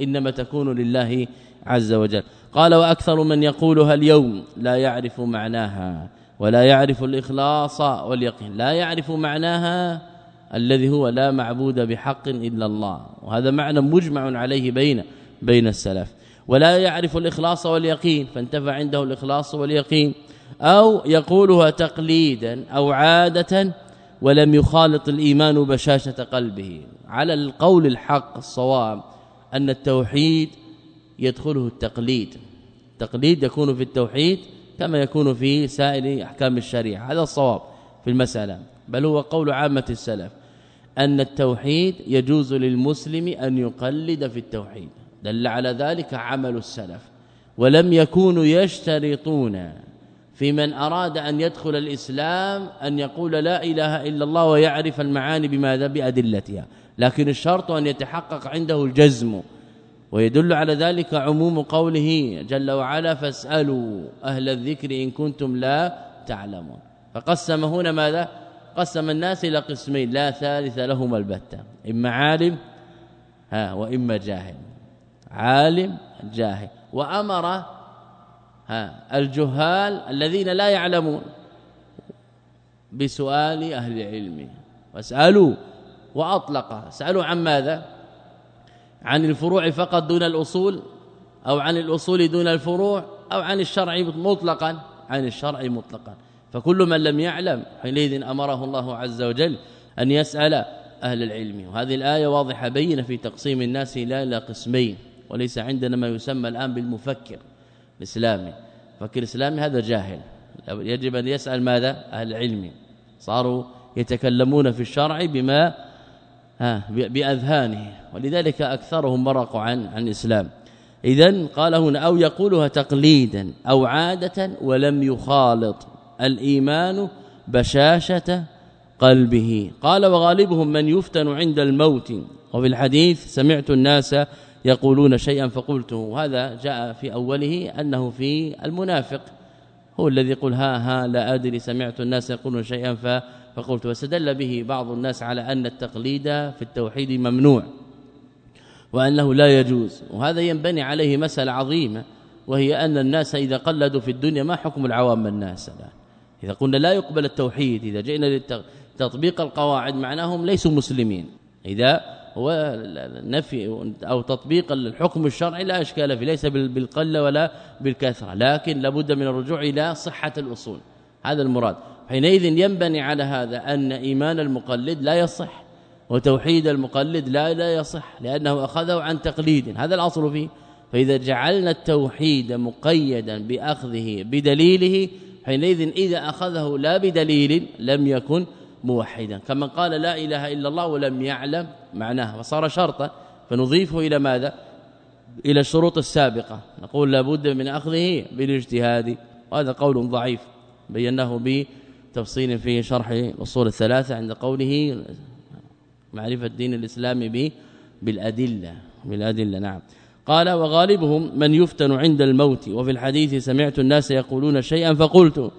إنما تكون لله عز وجل. قال وأكثر من يقولها اليوم لا يعرف معناها. ولا يعرف الإخلاص واليقين. لا يعرف معناها الذي هو لا معبود بحق إلا الله. وهذا معنى مجمع عليه بين بين السلف. ولا يعرف الإخلاص واليقين فانتفى عنده الإخلاص واليقين. أو يقولها تقليدا أو عادة ولم يخالط الإيمان بشاشة قلبه. على القول الحق الصواب أن التوحيد يدخله التقليد. التقليد يكون في التوحيد كما يكون في سائر أحكام الشريعة. هذا الصواب في المسألة. بل هو قول عامة السلف أن التوحيد يجوز للمسلم أن يقلد في التوحيد. دل على ذلك عمل السلف. ولم يكونوا يشترطون في من أراد أن يدخل الإسلام أن يقول لا إله إلا الله ويعرف المعاني بماذا بأدلتها. لكن الشرط أن يتحقق عنده الجزم ويدل على ذلك عموم قوله جل وعلا فاسألوا أهل الذكر إن كنتم لا تعلمون. فقسم هنا ماذا؟ قسم الناس إلى قسمين لا ثالث لهما البتة إما عالم ها وإما جاهل. عالم جاهل. وأمر ها الجهال الذين لا يعلمون بسؤال أهل العلم. واسالوا وأطلق. اسالوا عن ماذا؟ عن الفروع فقط دون الأصول أو عن الأصول دون الفروع أو عن الشرع مطلقا عن الشرع مطلقا. فكل من لم يعلم حينئذ أمره الله عز وجل أن يسأل أهل العلم. وهذه الآية واضحة بينة في تقسيم الناس إلى إلى قسمين وليس عندنا ما يسمى الآن بالمفكر الإسلامي. فكر الإسلامي هذا جاهل. يجب أن يسأل ماذا؟ أهل العلم. صاروا يتكلمون في الشرع بما بأذهانه. ولذلك أكثرهم مرقوا عن عن الإسلام. اذا قال هنا أو يقولها تقليدا أو عادة ولم يخالط الإيمان بشاشة قلبه. قال وغالبهم من يفتن عند الموت. وفي الحديث سمعت الناس يقولون شيئا فقلته. وهذا جاء في أوله أنه في المنافق. هو الذي يقول ها ها لا أدري سمعت الناس يقولون شيئا فقلت واستدل به بعض الناس على أن التقليد في التوحيد ممنوع وأنه لا يجوز وهذا ينبني عليه مسألة عظيمة وهي أن الناس إذا قلدوا في الدنيا ما حكم العوام الناس لا إذا قلنا لا يقبل التوحيد إذا جئنا لتطبيق القواعد معناهم ليسوا مسلمين. إذا هو نفي أو تطبيق الحكم الشرعي لا إشكال فيه ليس بالقلة ولا بالكثرة لكن لابد من الرجوع إلى صحة الأصول. هذا المراد. حينئذ ينبني على هذا أن إيمان المقلد لا يصح وتوحيد المقلد لا لا يصح لأنه أخذه عن تقليد. هذا الأصل فيه. فإذا جعلنا التوحيد مقيدا بأخذه بدليله حينئذ إذا أخذه لا بدليل لم يكن موحدا. كما قال لا إله إلا الله ولم يعلم معناه. فصار شرطا. فنضيفه إلى ماذا؟ إلى الشروط السابقة. نقول لابد من أخذه بالاجتهاد. وهذا قول ضعيف. بيناه بتفصيل في شرح الأصول الثلاثة عند قوله معرفة دين الاسلام به بالأدلة بالأدلة نعم. قال وغالبهم من يفتن عند الموت وفي الحديث سمعت الناس يقولون شيئا فقلت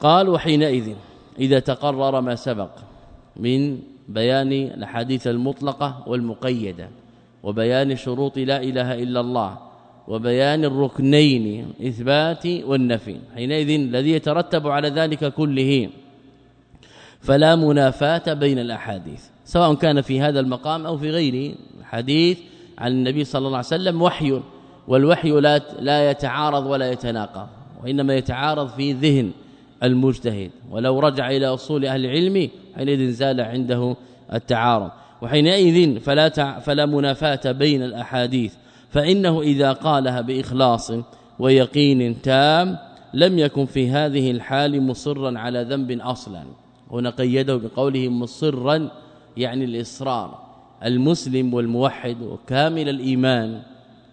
قال وحينئذ إذا تقرر ما سبق من بيان الأحاديث المطلقة والمقيدة وبيان شروط لا إله إلا الله وبيان الركنين إثبات والنفي. حينئذ الذي يترتب على ذلك كله فلا منافاة بين الأحاديث سواء كان في هذا المقام أو في غيره. حديث عن النبي صلى الله عليه وسلم وحي والوحي لا لا يتعارض ولا يتناقض وإنما يتعارض في ذهن المجتهد. ولو رجع إلى أصول أهل العلم حينئذ زال عنده التعارض. وحينئذ فلا. فلا منافاة بين الأحاديث. فإنه إذا قالها بإخلاص ويقين تام لم يكن في هذه الحال مصرا على ذنب أصلا. هنا قيده بقوله مصرا يعني الإصرار. المسلم والموحد وكامل الإيمان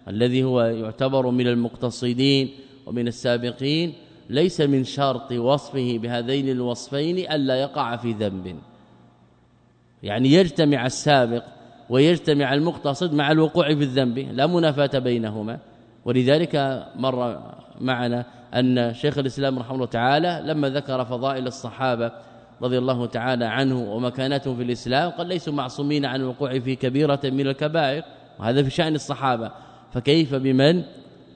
الذي هو يعتبر من المقتصدين ومن السابقين ليس من شرط وصفه بهذين الوصفين ألا يقع في ذنب. يعني يجتمع السابق ويجتمع المقتصد مع الوقوع في الذنب لا منافاة بينهما. ولذلك مر معنا أن شيخ الإسلام رحمه الله تعالى لما ذكر فضائل الصحابة رضي الله تعالى عنه ومكانته في الإسلام قال ليسوا معصومين عن الوقوع في كبيرة من الكبائر. وهذا في شأن الصحابة. فكيف بمن؟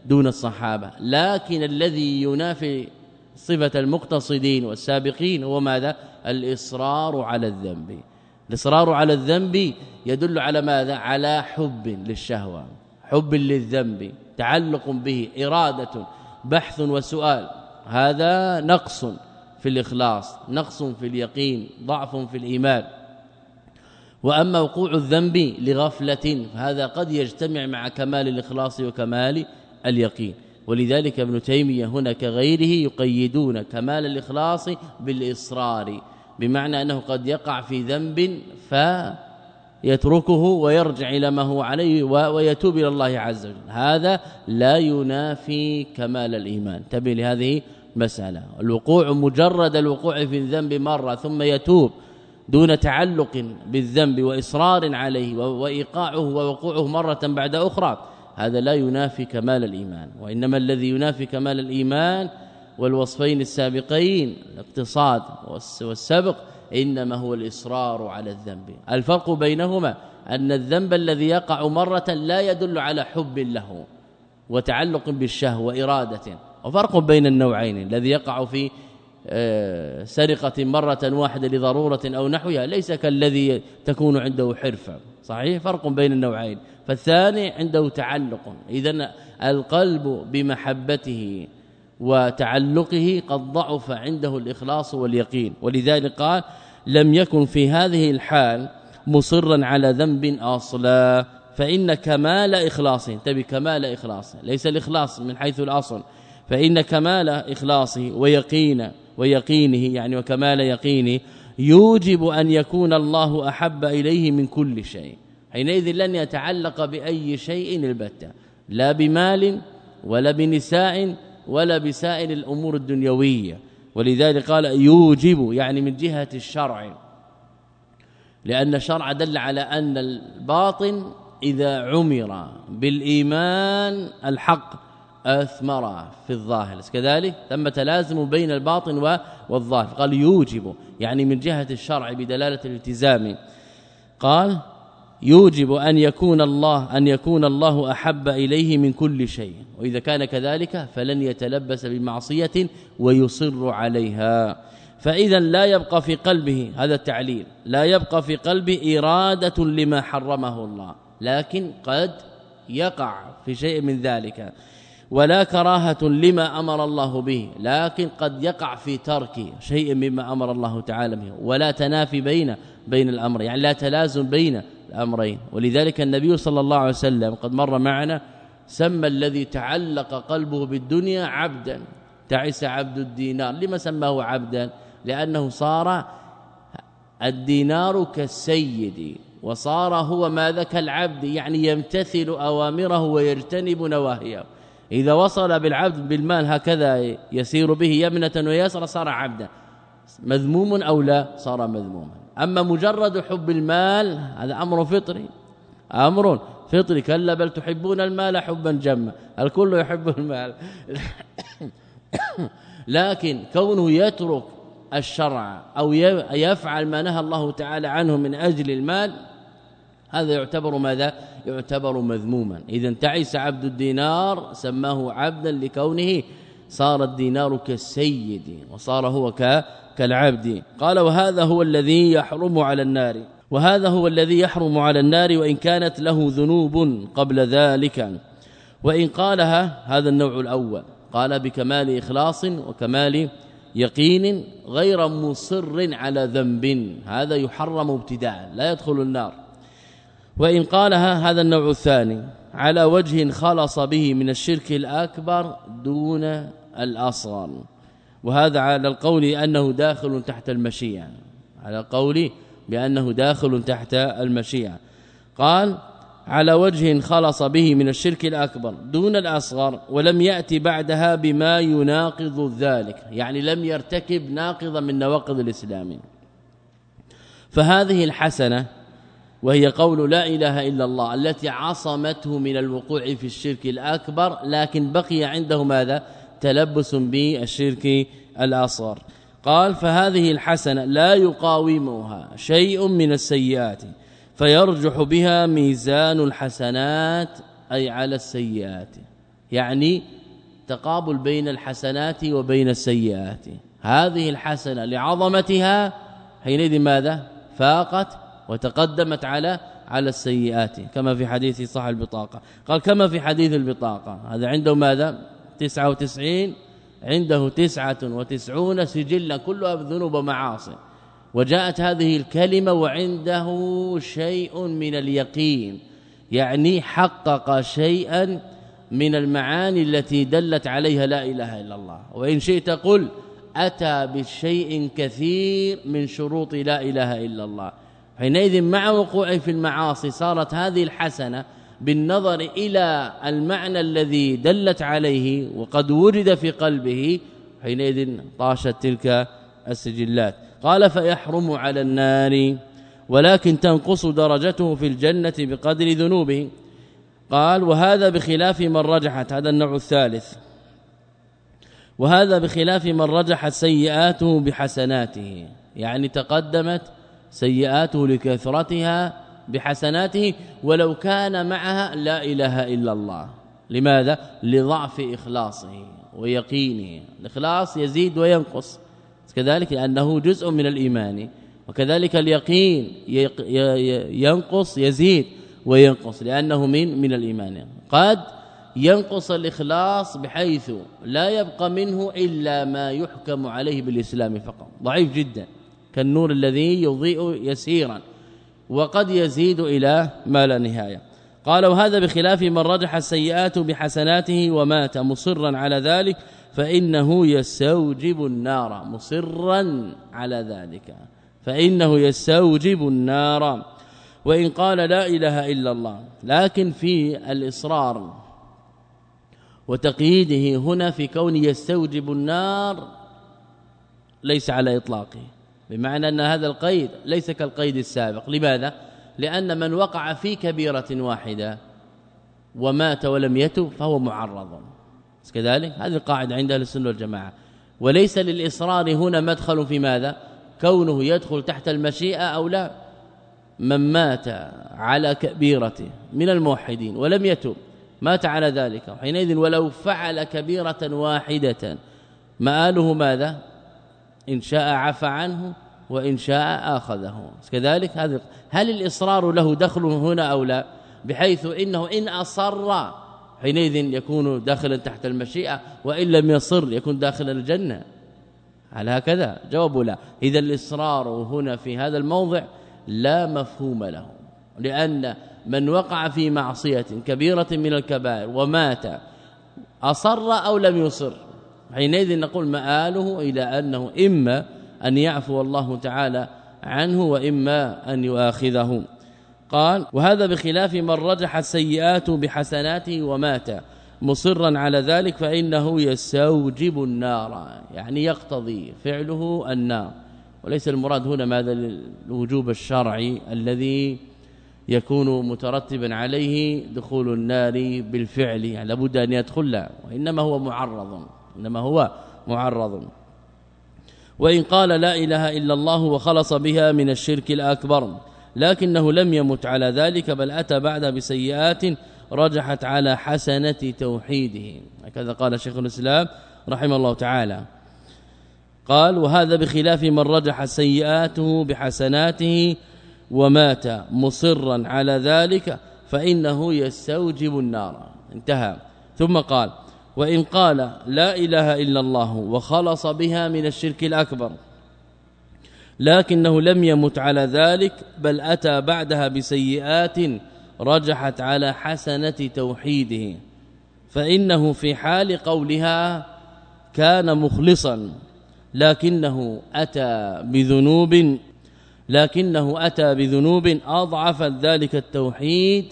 دون الصحابة. لكن الذي ينافي صفة المقتصدين والسابقين هو ماذا؟ الإصرار على الذنب. الإصرار على الذنب يدل على ماذا؟ على حب للشهوة. حب للذنب تعلق به إرادة بحث وسؤال. هذا نقص في في الإخلاص نقص في اليقين ضعف في الإيمان. وأما وقوع الذنب لغفلة فهذا قد يجتمع مع كمال الإخلاص وكمال اليقين. ولذلك ابن تيمية هنا كغيره يقيدون كمال الإخلاص بالإصرار. بمعنى أنه قد يقع في ذنب فيتركه ويرجع إلى ما هو عليه ويتوب إلى الله عز وجل. هذا لا ينافي كمال الإيمان. تبي لهذه مسألة. الوقوع مجرد الوقوع في الذنب مرة ثم يتوب دون تعلق بالذنب وإصرار عليه وإيقاعه ووقوعه مرة بعد أخرى هذا لا ينافي كمال الإيمان. وإنما الذي ينافي كمال الإيمان والوصفين السابقين الاقتصاد والسبق إنما هو الإصرار على الذنب. الفرق بينهما أن الذنب الذي يقع مرة لا يدل على حب له وتعلق بالشهوة وإرادة. وفرق بين النوعين الذي يقع في آه، سرقة مرة واحدة لضرورة أو نحوها ليس كالذي تكون عنده حرفة. صحيح؟ فرق بين النوعين. فالثاني عنده تعلق. اذا القلب بمحبته وتعلقه قد ضعف عنده الإخلاص واليقين. ولذلك قال لم يكن في هذه الحال مصرا على ذنب أصلا. فإن كمال إخلاصه تبي كمال إخلاصه ليس الإخلاص من حيث الأصل. فإن كمال إخلاصه ويقينه ويقينه يعني وكمال يقينه يوجب أن يكون الله أحب إليه من كل شيء. حينئذ لن يتعلق بأي شيء البتة لا بمال ولا بنساء ولا بسائر الأمور الدنيوية. ولذلك قال يوجب يعني من جهة الشرع. لأن الشرع دل على أن الباطن إذا عمر بالإيمان الحق أثمر في الظاهر. كذلك ثم تلازم بين الباطن والظاهر. قال يوجب يعني من جهة الشرع بدلالة الالتزام. قال يوجب أن يكون الله أن يكون الله أحب إليه من كل شيء. وإذا كان كذلك فلن يتلبس بمعصية ويصر عليها. فإذا لا يبقى في قلبه هذا التعليل لا يبقى في قلبه إرادة لما حرمه الله. لكن قد يقع في شيء من ذلك. ولا كراهة لما أمر الله به لكن قد يقع في ترك شيء مما أمر الله تعالى به. ولا تنافي بين بين الأمر يعني لا تلازم بين الأمرين. ولذلك النبي صلى الله عليه وسلم قد مر معنا سمى الذي تعلق قلبه بالدنيا عبدا. تعس عبد الدينار. لما سماه عبدا؟ لأنه صار الدينار كالسيد وصار هو ماذا؟ كالعبد يعني يمتثل أوامره ويجتنب نواهيه. إذا وصل بالعبد بالمال هكذا يسير به يمنة ويسرى صار عبدا. مذموم أو لا صار مذموما. أما مجرد حب المال هذا أمر فطري. أمر فطري. كلا بل تحبون المال حبا جما. الكل يحب المال. لكن كونه يترك الشرع أو يفعل ما نهى الله تعالى عنه من أجل المال هذا يعتبر ماذا؟ يعتبر مذموما. اذا تعس عبد الدينار سماه عبدا لكونه صار الدينار كالسيد وصار هو كالعبد. قال وهذا هو الذي يحرم على النار. وهذا هو الذي يحرم على النار وإن كانت له ذنوب قبل ذلك. وإن قالها هذا النوع الأول. قال بكمال إخلاص وكمال يقين غير مصر على ذنب. هذا يحرم ابتداء لا يدخل النار. وإن قالها هذا النوع الثاني. على وجه خلص به من الشرك الأكبر دون الأصغر. وهذا على القول أنه داخل تحت المشيئة. على القول بأنه داخل تحت المشيئة. قال على وجه خلص به من الشرك الأكبر دون الأصغر ولم يأتي بعدها بما يناقض ذلك. يعني لم يرتكب ناقضا من نواقض الإسلام. فهذه الحسنة وهي قول لا إله إلا الله التي عصمته من الوقوع في الشرك الأكبر لكن بقي عنده ماذا؟ تلبس بالشرك الأصغر. قال فهذه الحسنة لا يقاومها شيء من السيئات فيرجح بها ميزان الحسنات أي على السيئات. يعني تقابل بين الحسنات وبين السيئات. هذه الحسنة لعظمتها حينئذ ماذا؟ فاقت وتقدمت على على السيئات كما في حديث صح البطاقة. قال كما في حديث البطاقة. هذا عنده ماذا؟ 99 عنده تسعة وتسعون سجلا كلها بذنوب ومعاصي. وجاءت هذه الكلمة وعنده شيء من اليقين يعني حقق شيئا من المعاني التي دلت عليها لا إله إلا الله. وإن شئت قل أتى بشيء كثير من شروط لا إله إلا الله. حينئذ مع وقوعه في المعاصي صارت هذه الحسنة بالنظر إلى المعنى الذي دلت عليه وقد وجد في قلبه حينئذ طاشت تلك السجلات. قال فيحرم على النار ولكن تنقص درجته في الجنة بقدر ذنوبه. قال وهذا بخلاف من رجحت. هذا النوع الثالث. وهذا بخلاف من رجحت سيئاته بحسناته. يعني تقدمت سيئاته لكثرتها بحسناته ولو كان معها لا إله إلا الله. لماذا؟ لضعف إخلاصه ويقينه. الإخلاص يزيد وينقص. كذلك لأنه جزء من الإيمان. وكذلك اليقين ينقص يزيد وينقص لأنه من من الإيمان. قد ينقص الإخلاص بحيث لا يبقى منه إلا ما يحكم عليه بالإسلام فقط. ضعيف جدا. كالنور الذي يضيء يسيرا وقد يزيد إلى ما لا نهاية. قال وهذا بخلاف من رجح السيئات بحسناته ومات مصرا على ذلك فإنه يستوجب النار مصرا على ذلك. فإنه يستوجب النار. وإن قال لا إله إلا الله لكن في الإصرار وتقييده هنا في كون يستوجب النار ليس على إطلاقه. بمعنى أن هذا القيد ليس كالقيد السابق. لماذا؟ لأن من وقع في كبيرة واحدة ومات ولم يتب فهو معرض. كذلك هذه القاعدة عند أهل السنة والجماعة. وليس للإصرار هنا مدخل في ماذا؟ كونه يدخل تحت المشيئة أو لا. من مات على كبيرة من الموحدين ولم يتب مات على ذلك. حينئذ ولو فعل كبيرة واحدة مآله ماذا؟ إن شاء عفى عنه وإن شاء آخذه. كذلك هذا هل الإصرار له دخل هنا أو لا؟ بحيث إنه إن أصر حينئذ يكون داخلا تحت المشيئة وإن لم يصر يكون داخل الجنة. هل هكذا؟ جواب لا. إذا الإصرار هنا في هذا الموضع لا مفهوم له لأن من وقع في معصية كبيرة من الكبائر ومات أصر أو لم يصر؟ حينئذ نقول مآله إلى أنه إما أن يعفو الله تعالى عنه وإما أن يؤاخذه. قال وهذا بخلاف من رجح السيئات بحسناته ومات. مصرا على ذلك فإنه يستوجب النار يعني يقتضي فعله النار. وليس المراد هنا ماذا الوجوب الشرعي الذي يكون مترتبا عليه دخول النار بالفعل يعني لابد أن يدخل وإنما هو معرض. إنما هو معرض. وإن قال لا إله إلا الله وخلص بها من الشرك الأكبر لكنه لم يمت على ذلك بل أتى بعد بسيئات رجحت على حسنة توحيده. هكذا قال شيخ الإسلام رحمه الله تعالى. قال وهذا بخلاف من رجح سيئاته بحسناته ومات مصرا على ذلك فإنه يستوجب النار. انتهى. ثم قال وإن قال لا إله إلا الله وخلص بها من الشرك الأكبر. لكنه لم يمت على ذلك بل أتى بعدها بسيئات رجحت على حسنة توحيده. فإنه في حال قولها كان مخلصا لكنه أتى بذنوب لكنه أتى بذنوب اضعفت ذلك التوحيد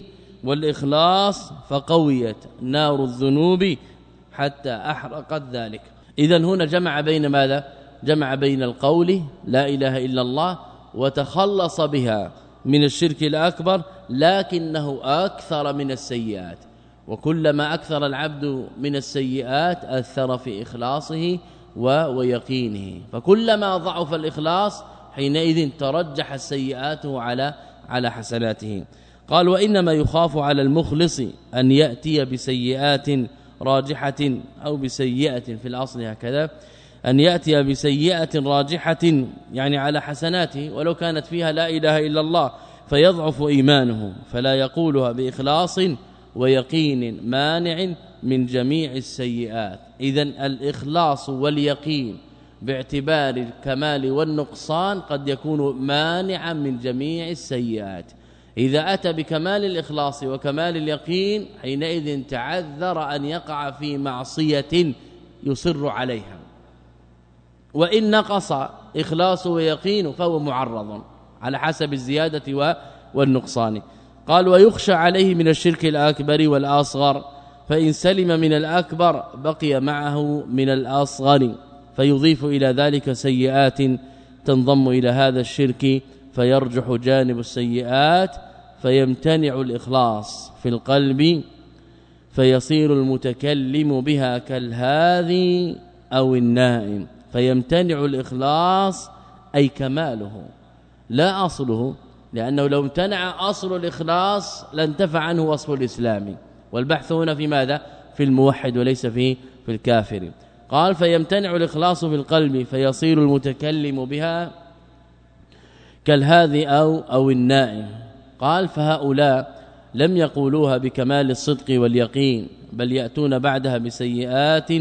والإخلاص فقويت نار الذنوب حتى أحرقت ذلك. اذا هنا جمع بين ماذا؟ جمع بين القول لا إله إلا الله وتخلص بها من الشرك الأكبر لكنه أكثر من السيئات. وكلما أكثر العبد من السيئات أثر في إخلاصه ويقينه. فكلما ضعف الإخلاص حينئذ ترجح السيئات على على حسناته. قال وإنما يخاف على المخلص أن يأتي بسيئات راجحة أو بسيئة في الأصل هكذا أن يأتي بسيئة راجحة يعني على حسناته ولو كانت فيها لا إله إلا الله فيضعف إيمانه فلا يقولها بإخلاص ويقين مانع من جميع السيئات. اذا الإخلاص واليقين باعتبار الكمال والنقصان قد يكون مانعا من جميع السيئات. إذا أتى بكمال الإخلاص وكمال اليقين حينئذ تعذر أن يقع في معصية يصر عليها. وإن نقص إخلاص ويقين فهو معرض على حسب الزيادة والنقصان. قال ويخشى عليه من الشرك الأكبر والأصغر فإن سلم من الأكبر بقي معه من الأصغر. فيضيف إلى ذلك سيئات تنضم إلى هذا الشرك فيرجح جانب السيئات فيمتنع الإخلاص في القلب فيصير المتكلم بها كالهاذي أو النائم فيمتنع الإخلاص أي كماله. لا أصله لأنه لو امتنع أصل الإخلاص لانتفع عنه وصف الإسلام. والبحث هنا في ماذا؟ في الموحد وليس في في الكافر. قال فيمتنع الإخلاص في القلب فيصير المتكلم بها كالهاذي أو أو النائم. قال فهؤلاء لم يقولوها بكمال الصدق واليقين بل يأتون بعدها بسيئات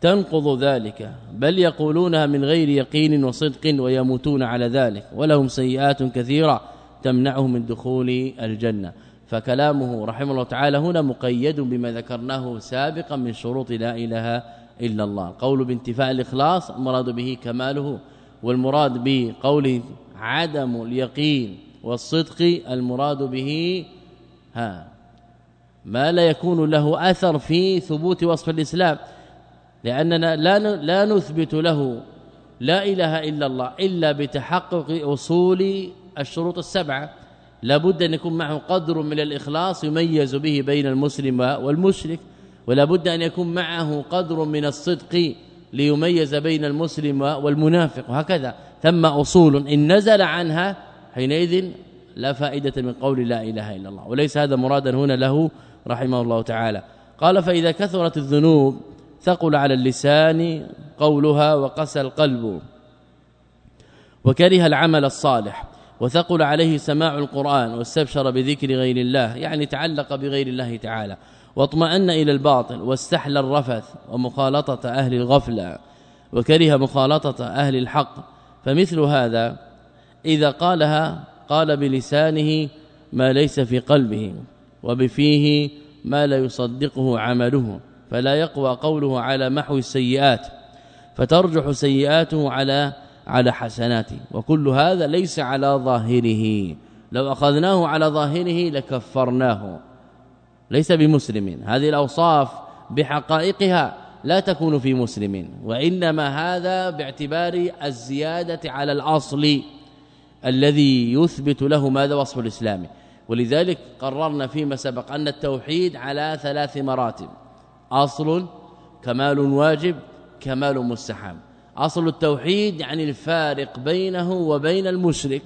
تنقض ذلك بل يقولونها من غير يقين وصدق ويموتون على ذلك ولهم سيئات كثيرة تمنعهم من دخول الجنة. فكلامه رحمه الله تعالى هنا مقيد بما ذكرناه سابقا من شروط لا إله إلا الله. قول بانتفاء الإخلاص المراد به كماله والمراد بقوله عدم اليقين والصدق المراد به ها ما لا يكون له أثر في ثبوت وصف الإسلام لأننا لا لا نثبت له لا إله إلا الله إلا بتحقق أصول الشروط السبعة. لابد أن يكون معه قدر من الإخلاص يميز به بين المسلم والمشرك ولا بد أن يكون معه قدر من الصدق ليميز بين المسلم والمنافق وهكذا. ثم أصول إن نزل عنها حينئذ لا فائدة من قول لا إله إلا الله وليس هذا مرادا هنا له رحمه الله تعالى. قال فإذا كثرت الذنوب ثقل على اللسان قولها وقسى القلب وكره العمل الصالح وثقل عليه سماع القرآن واستبشر بذكر غير الله يعني تعلق بغير الله تعالى. واطمأن إلى الباطل واستحلى الرفث ومخالطة أهل الغفلة وكره مخالطة أهل الحق فمثل هذا إذا قالها قال بلسانه ما ليس في قلبه وبفيه ما لا يصدقه عمله فلا يقوى قوله على محو السيئات فترجح سيئاته على على حسناته. وكل هذا ليس على ظاهره. لو أخذناه على ظاهره لكفرناه. ليس بمسلم. هذه الأوصاف بحقائقها لا تكون في مسلم. وإنما هذا باعتبار الزيادة على الأصل. الذي يثبت له ماذا؟ وصف الإسلام. ولذلك قررنا فيما سبق أن التوحيد على ثلاث مراتب. أصل كمال واجب كمال مستحب. أصل التوحيد يعني الفارق بينه وبين المشرك.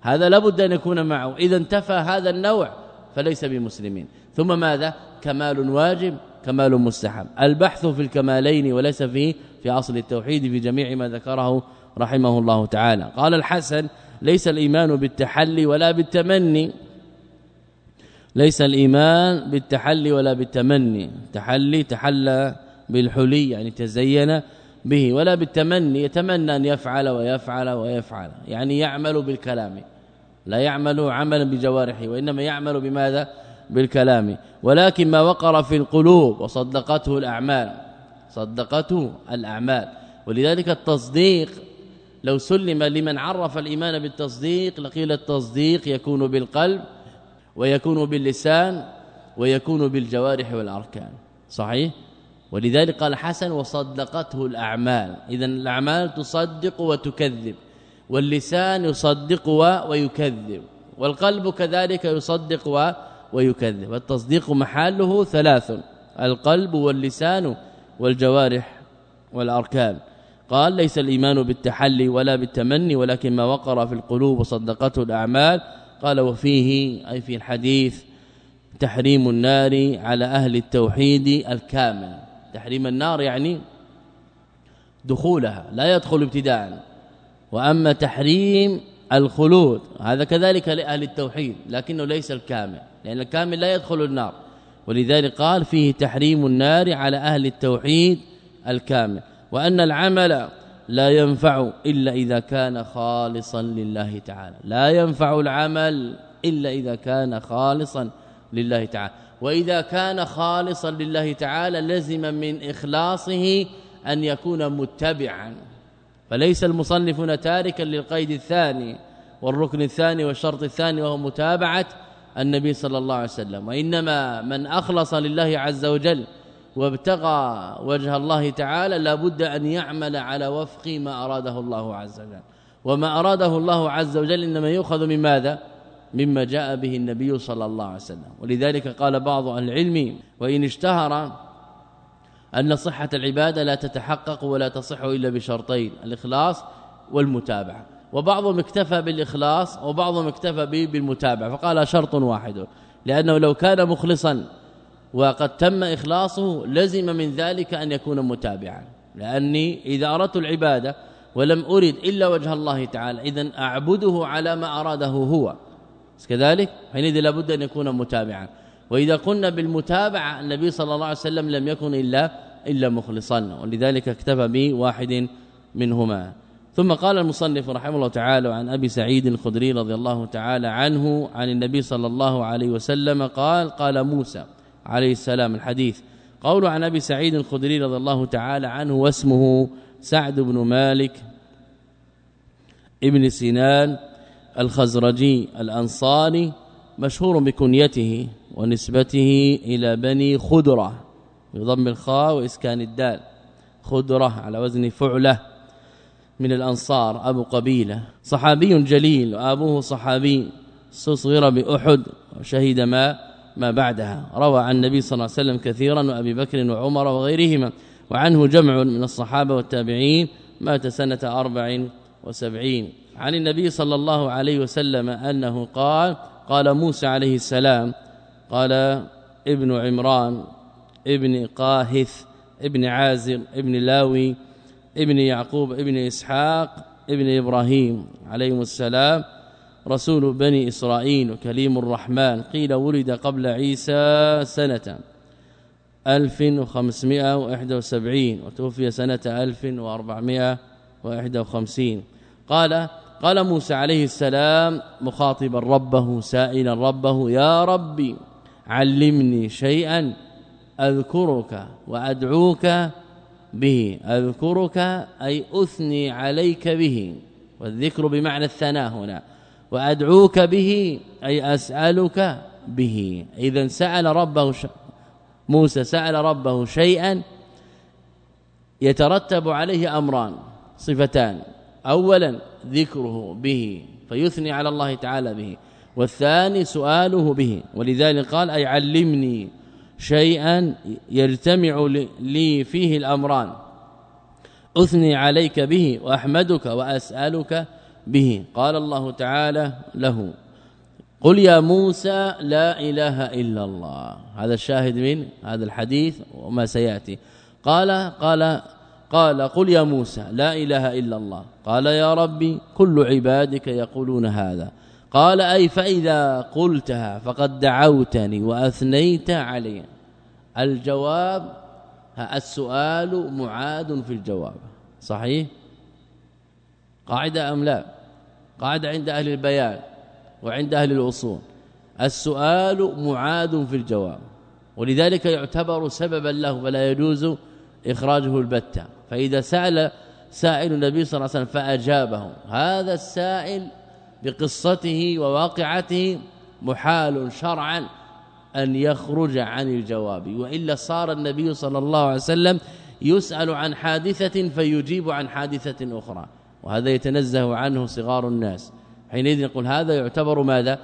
هذا لابد أن يكون معه. إذا انتفى هذا النوع فليس بمسلمين. ثم ماذا؟ كمال واجب كمال مستحب. البحث في الكمالين وليس في في أصل التوحيد في جميع ما ذكره رحمه الله تعالى. قال الحسن ليس الإيمان بالتحلي ولا بالتمني. ليس الإيمان بالتحلي ولا بالتمني. تحلي تحلى بالحلي يعني تزين به ولا بالتمني. يتمنى أن يفعل ويفعل ويفعل. يعني يعمل بالكلام. لا يعمل عملا بجوارحه وإنما يعمل بماذا؟ بالكلام. ولكن ما وقر في القلوب وصدقته الأعمال. صدقته الأعمال. ولذلك التصديق لو سلم لمن عرف الإيمان بالتصديق لقيل التصديق يكون بالقلب ويكون باللسان ويكون بالجوارح والأركان. صحيح؟ ولذلك قال حسن وصدقته الأعمال. اذا الأعمال تصدق وتكذب واللسان يصدق ويكذب والقلب كذلك يصدق ويكذب. والتصديق محله ثلاث القلب واللسان والجوارح والأركان. قال ليس الإيمان بالتحلي ولا بالتمني ولكن ما وقر في القلوب وصدقته الأعمال. قال وفيه أي في الحديث تحريم النار على أهل التوحيد الكامل. تحريم النار يعني دخولها لا يدخل ابتداء. وأما تحريم الخلود هذا كذلك لأهل التوحيد لكنه ليس الكامل لأن الكامل لا يدخل النار. ولذلك قال فيه تحريم النار على أهل التوحيد الكامل. وأن العمل لا ينفع إلا إذا كان خالصا لله تعالى. لا ينفع العمل إلا إذا كان خالصا لله تعالى. وإذا كان خالصا لله تعالى لزم من إخلاصه أن يكون متبعا. فليس المصنف تاركا للقيد الثاني والركن الثاني والشرط الثاني وهو متابعة النبي صلى الله عليه وسلم. وإنما من أخلص لله عز وجل وابتغى وجه الله تعالى لابد أن يعمل على وفق ما أراده الله عز وجل. وما أراده الله عز وجل إنما يؤخذ من ماذا؟ مما جاء به النبي صلى الله عليه وسلم. ولذلك قال بعض أهل العلم وإن اشتهر أن صحة العبادة لا تتحقق ولا تصح إلا بشرطين الإخلاص والمتابعة. وبعضهم اكتفى بالإخلاص وبعضهم اكتفى بالمتابعة فقال شرط واحد لأنه لو كان مخلصا وقد تم إخلاصه لزم من ذلك أن يكون متابعا. لأني إذا أردت العبادة ولم أرد إلا وجه الله تعالى إذا أعبده على ما أراده هو. كذلك حينئذ لابد أن يكون متابعا. وإذا قلنا بالمتابعة النبي صلى الله عليه وسلم لم يكن إلا إلا مخلصا. ولذلك اكتفى بواحد منهما. ثم قال المصنف رحمه الله تعالى عن أبي سعيد الخدري رضي الله تعالى عنه عن النبي صلى الله عليه وسلم قال قال موسى عليه السلام. الحديث قول عن أبي سعيد الخدري رضي الله تعالى عنه واسمه سعد بن مالك ابن سنان الخزرجي الأنصاري مشهور بكنيته ونسبته إلى بني خدرة بضم الخاء وإسكان الدال. خدرة على وزن فعلة من الأنصار أبو قبيلة. صحابي جليل وأبوه صحابي. استصغر بأحد وشهد ما ما بعدها. روى عن النبي صلى الله عليه وسلم كثيرا وأبي بكر وعمر وغيرهما. وعنه جمع من الصحابة والتابعين مات سنة 74 عن النبي صلى الله عليه وسلم أنه قال قال موسى عليه السلام قال ابن عمران ابن قاهث ابن عازر ابن لاوي ابن يعقوب ابن إسحاق ابن إبراهيم عليهم السلام. رسول بني إسرائيل وكليم الرحمن قيل ولد قبل عيسى سنة 1571 وتوفي سنة 1451 قال قال موسى عليه السلام مخاطبا ربه سائلا ربه يا ربي علمني شيئا أذكرك وأدعوك به أذكرك أي أثني عليك به والذكر بمعنى الثناء هنا وأدعوك به أي أسألك به. اذا سأل ربه ش... موسى سأل ربه شيئا يترتب عليه أمران صفتان. اولا ذكره به فيثني على الله تعالى به. والثاني سؤاله به ولذلك قال أي علمني شيئا يجتمع لي فيه الأمران. أثني عليك به وأحمدك وأسألك به. قال الله تعالى له قل يا موسى لا إله إلا الله. هذا الشاهد من هذا الحديث وما سيأتي. قال قال قال قل يا موسى لا إله إلا الله. قال يا ربي كل عبادك يقولون هذا. قال أي فإذا قلتها فقد دعوتني وأثنيت علي. الجواب السؤال معاد في الجواب. صحيح؟ قاعدة أم لا؟ قاعدة عند أهل البيان وعند أهل الأصول. السؤال معاد في الجواب ولذلك يعتبر سببا له فلا يجوز إخراجه البتة. فإذا سأل سائل النبي صلى الله عليه وسلم فأجابه هذا السائل بقصته وواقعته محال شرعا أن يخرج عن الجواب. وإلا صار النبي صلى الله عليه وسلم يسأل عن حادثة فيجيب عن حادثة أخرى. وهذا يتنزه عنه صغار الناس. حينئذ نقول هذا يعتبر ماذا؟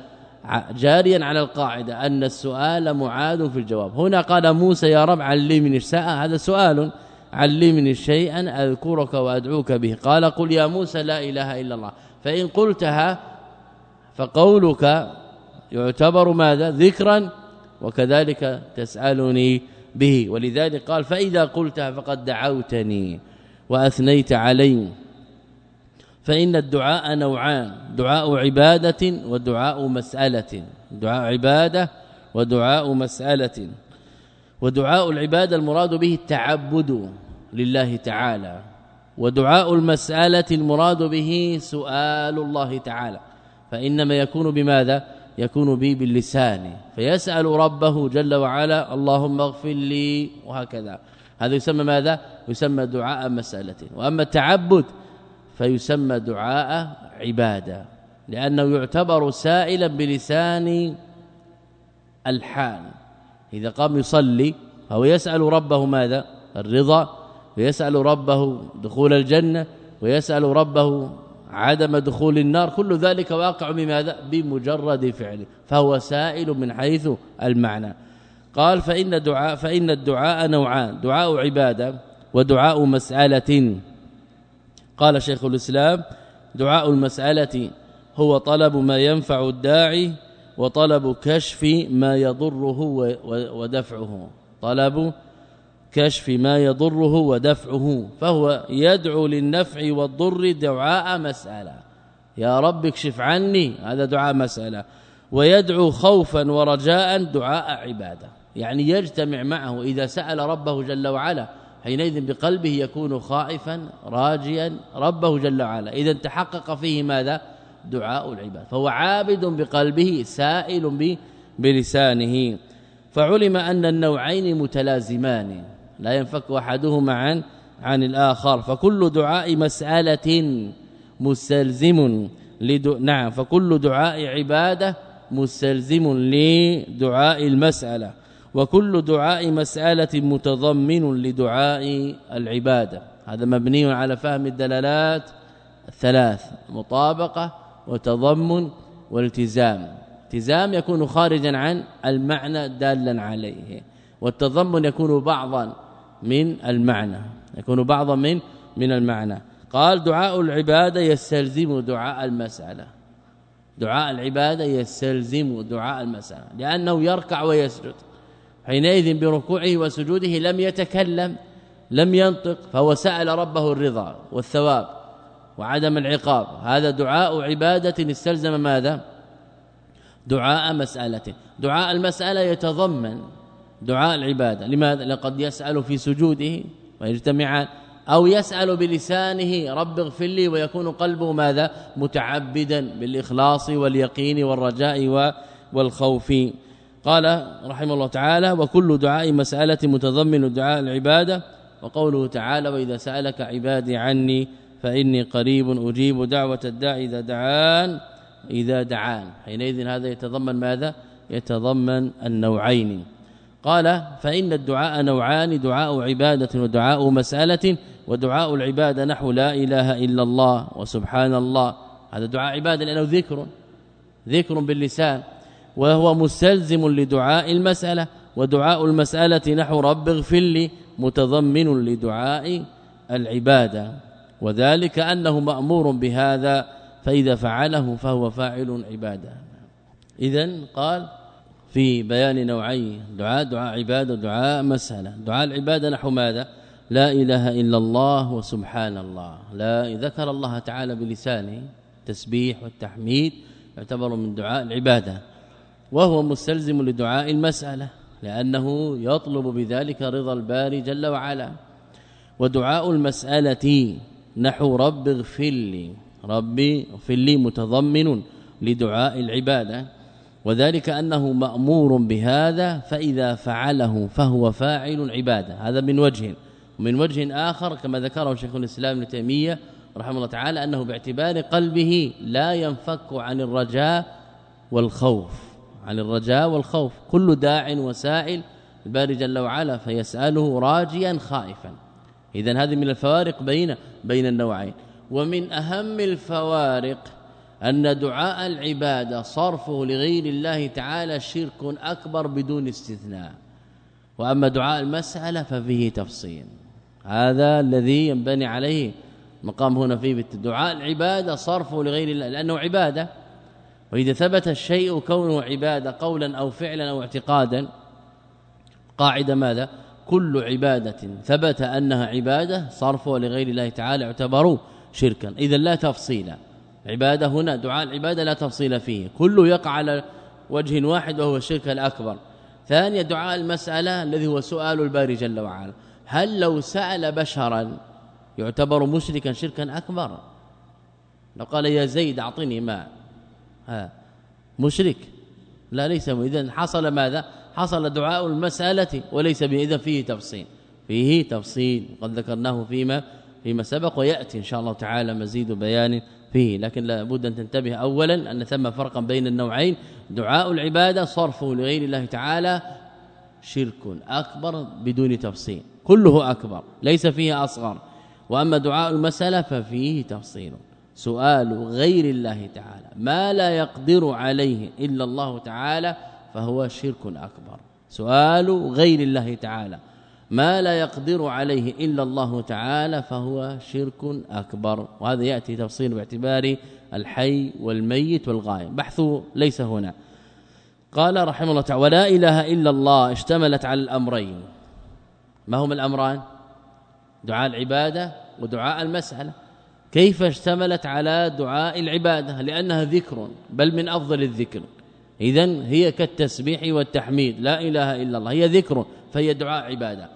جاريا على القاعدة أن السؤال معاد في الجواب. هنا قال موسى يا رب علمني هذا سؤال علمني شيئا أذكرك وأدعوك به. قال قل يا موسى لا إله إلا الله. فإن قلتها فقولك يعتبر ماذا؟ ذكرا وكذلك تسألني به. ولذلك قال فإذا قلتها فقد دعوتني وأثنيت علي. فإن الدعاء نوعان دعاء عبادة ودعاء مسألة دعاء عبادة ودعاء مسألة. ودعاء العبادة المراد به التعبد لله تعالى. ودعاء المسألة المراد به سؤال الله تعالى. فإنما يكون بماذا؟ يكون به باللسان. فيسأل ربه جل وعلا اللهم اغفر لي وهكذا. هذا يسمى ماذا؟ يسمى دعاء مسألة. وأما التعبد فيسمى دعاء عبادة لأنه يعتبر سائلا بلسان الحال. إذا قام يصلي فهو يسأل ربه ماذا؟ الرضا ويسأل ربه دخول الجنة ويسأل ربه عدم دخول النار. كل ذلك واقع بماذا؟ بمجرد فعله. فهو سائل من حيث المعنى. قال فإن دعاء فإن الدعاء نوعان دعاء عبادة ودعاء مسألة. قال شيخ الإسلام دعاء المسألة هو طلب ما ينفع الداعي وطلب كشف ما يضره ودفعه. طلب كشف ما يضره ودفعه فهو يدعو للنفع والضر دعاء مسألة. يا رب اكشف عني هذا دعاء مسألة. ويدعو خوفا ورجاء دعاء عبادة. يعني يجتمع معه إذا سأل ربه جل وعلا حينئذ بقلبه يكون خائفا راجيا ربه جل وعلا. إذا تحقق فيه ماذا؟ دعاء العباد. فهو عابد بقلبه سائل بلسانه. فعلم أن النوعين متلازمان. لا ينفك أحدهما عن عن الآخر. فكل دعاء مسألة مستلزم لدع... نعم فكل دعاء عبادة مستلزم لدعاء المسألة. وكل دعاء مسألة متضمن لدعاء العبادة. هذا مبني على فهم الدلالات الثلاث مطابقة وتضمن والتزام. التزام يكون خارجا عن المعنى دالا عليه والتضمن يكون بعضا من المعنى يكون بعضا من من المعنى. قال دعاء العبادة يستلزم دعاء المسألة. دعاء العبادة يستلزم دعاء المسألة لأنه يركع ويسجد. حينئذ بركوعه وسجوده لم يتكلم لم ينطق فهو سأل ربه الرضا والثواب وعدم العقاب. هذا دعاء عبادة استلزم ماذا؟ دعاء مسألة دعاء المسألة يتضمن دعاء العبادة. لماذا؟ لقد يسأل في سجوده ويجتمعان أو يسأل بلسانه رب اغفر لي ويكون قلبه ماذا؟ متعبدا بالإخلاص واليقين والرجاء والخوف. قال رحمه الله تعالى وكل دعاء مسألة متضمن دعاء العبادة وقوله تعالى وإذا سألك عبادي عني فإني قريب أجيب دعوة الداعي إذا دعان إذا دعان. حينئذ هذا يتضمن ماذا؟ يتضمن النوعين. قال فإن الدعاء نوعان دعاء عبادة ودعاء مسألة ودعاء العبادة نحو لا إله إلا الله وسبحان الله. هذا دعاء عبادة لأنه ذكر ذكر باللسان. وهو مستلزم لدعاء المسألة ودعاء المسألة نحو رب اغفر لي متضمن لدعاء العبادة وذلك أنه مأمور بهذا فإذا فعله فهو فاعل عبادة إذا قال في بيان نوعي دعاء دعاء عبادة دعاء مسألة. دعاء العبادة نحو ماذا؟ لا إله إلا الله وسبحان الله. لا ذكر الله تعالى بلسانه تسبيح والتحميد يعتبر من دعاء العبادة. وهو مستلزم لدعاء المسألة لأنه يطلب بذلك رضا الباري جل وعلا. ودعاء المسألة نحو رب اغفر لي ربي اغفر لي متضمن لدعاء العبادة. وذلك أنه مأمور بهذا فإذا فعله فهو فاعل عبادة. هذا من وجه ومن وجه آخر كما ذكره شيخ الإسلام ابن تيمية رحمه الله تعالى أنه باعتبار قلبه لا ينفك عن الرجاء والخوف. عن الرجاء والخوف. كل داع وسائل الباري جل وعلا فيسأله راجيا خائفا. اذا هذه من الفوارق بين بين النوعين. ومن أهم الفوارق أن دعاء العبادة صرفه لغير الله تعالى شرك أكبر بدون استثناء. وأما دعاء المسألة ففيه تفصيل. هذا الذي ينبني عليه مقام هنا فيه دعاء العبادة صرفه لغير الله. لأنه عبادة. وإذا ثبت الشيء كونه عبادة قولا أو فعلا أو اعتقادا قاعدة ماذا؟ كل عبادة ثبت أنها عبادة صرفها لغير الله تعالى اعتبروا شركا. إذا لا تفصيل. عبادة هنا دعاء العبادة لا تفصيل فيه. كله يقع على وجه واحد وهو الشرك الأكبر. ثانيا دعاء المسألة الذي هو سؤال الباري جل وعلا. هل لو سأل بشرا يعتبر مشركا شركا أكبر؟ لو قال يا زيد أعطني ماء. مشرك. لا ليس اذا حصل ماذا؟ حصل دعاء المسألة وليس اذا فيه تفصيل. فيه تفصيل. قد ذكرناه فيما فيما سبق ويأتي إن شاء الله تعالى مزيد بيان فيه. لكن لابد أن تنتبه اولا أن ثم فرقا بين النوعين. دعاء العبادة صرفه لغير الله تعالى شرك أكبر بدون تفصيل. كله أكبر. ليس فيه أصغر. وأما دعاء المسألة ففيه تفصيل. سؤال غير الله تعالى. ما لا يقدر عليه إلا الله تعالى فهو شرك أكبر. سؤال غير الله تعالى. ما لا يقدر عليه إلا الله تعالى فهو شرك أكبر. وهذا يأتي تفصيل باعتبار الحي والميت والغاية بحث ليس هنا. قال رحمه الله تعالى ولا إله إلا الله اشتملت على الأمرين. ما هما الأمران؟ دعاء العبادة ودعاء المسألة. كيف اشتملت على دعاء العبادة؟ لأنها ذكر بل من أفضل الذكر. اذا هي كالتسبيح والتحميد. لا إله إلا الله هي ذكر فهي دعاء عبادة.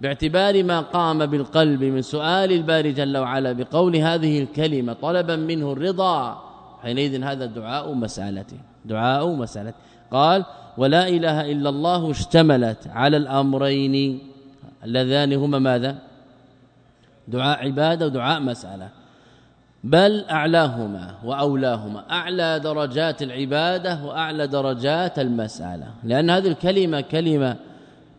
باعتبار ما قام بالقلب من سؤال الباري جل وعلا بقول هذه الكلمة طلبا منه الرضا حينئذ هذا دعاء مسالته دعاء مسالته قال ولا إله إلا الله اشتملت على الأمرين اللذان هما ماذا؟ دعاء عبادة ودعاء مسألة. بل أعلاهما وأولاهما أعلى درجات العبادة وأعلى درجات المسألة. لأن هذه الكلمة كلمة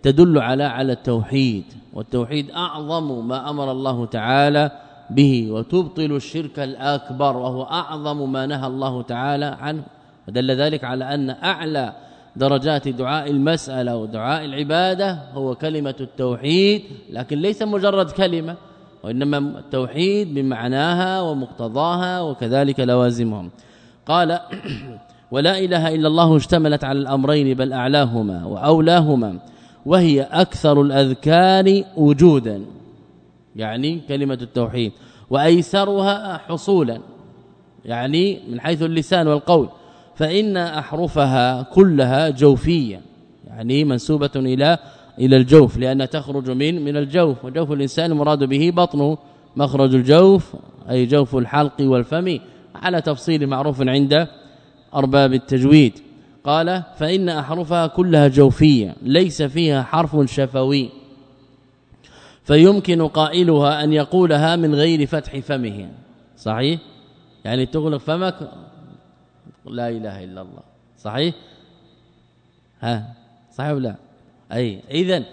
تدل على على التوحيد والتوحيد أعظم ما أمر الله تعالى به وتبطل الشرك الأكبر وهو أعظم ما نهى الله تعالى عنه. ودل ذلك على أن أعلى درجات دعاء المسألة ودعاء العبادة هو كلمة التوحيد لكن ليس مجرد كلمة وإنما التوحيد بمعناها ومقتضاها وكذلك لوازمهم. قال ولا اله الا الله اشتملت على الامرين بل اعلاهما واولاهما وهي أكثر الأذكار وجودا. يعني كلمة التوحيد. وايسرها حصولا. يعني من حيث اللسان والقول. فإن أحرفها كلها جوفية. يعني منسوبة إلى إلى الجوف لأن تخرج من من الجوف وجوف الإنسان مراد به بطنه مخرج الجوف أي جوف الحلق والفم على تفصيل معروف عند أرباب التجويد. قال فإن أحرفها كلها جوفية ليس فيها حرف شفوي. فيمكن قائلها أن يقولها من غير فتح فمه. صحيح؟ يعني تغلق فمك؟ لا إله إلا الله. صحيح؟ ها؟ صحيح ولا أي اذا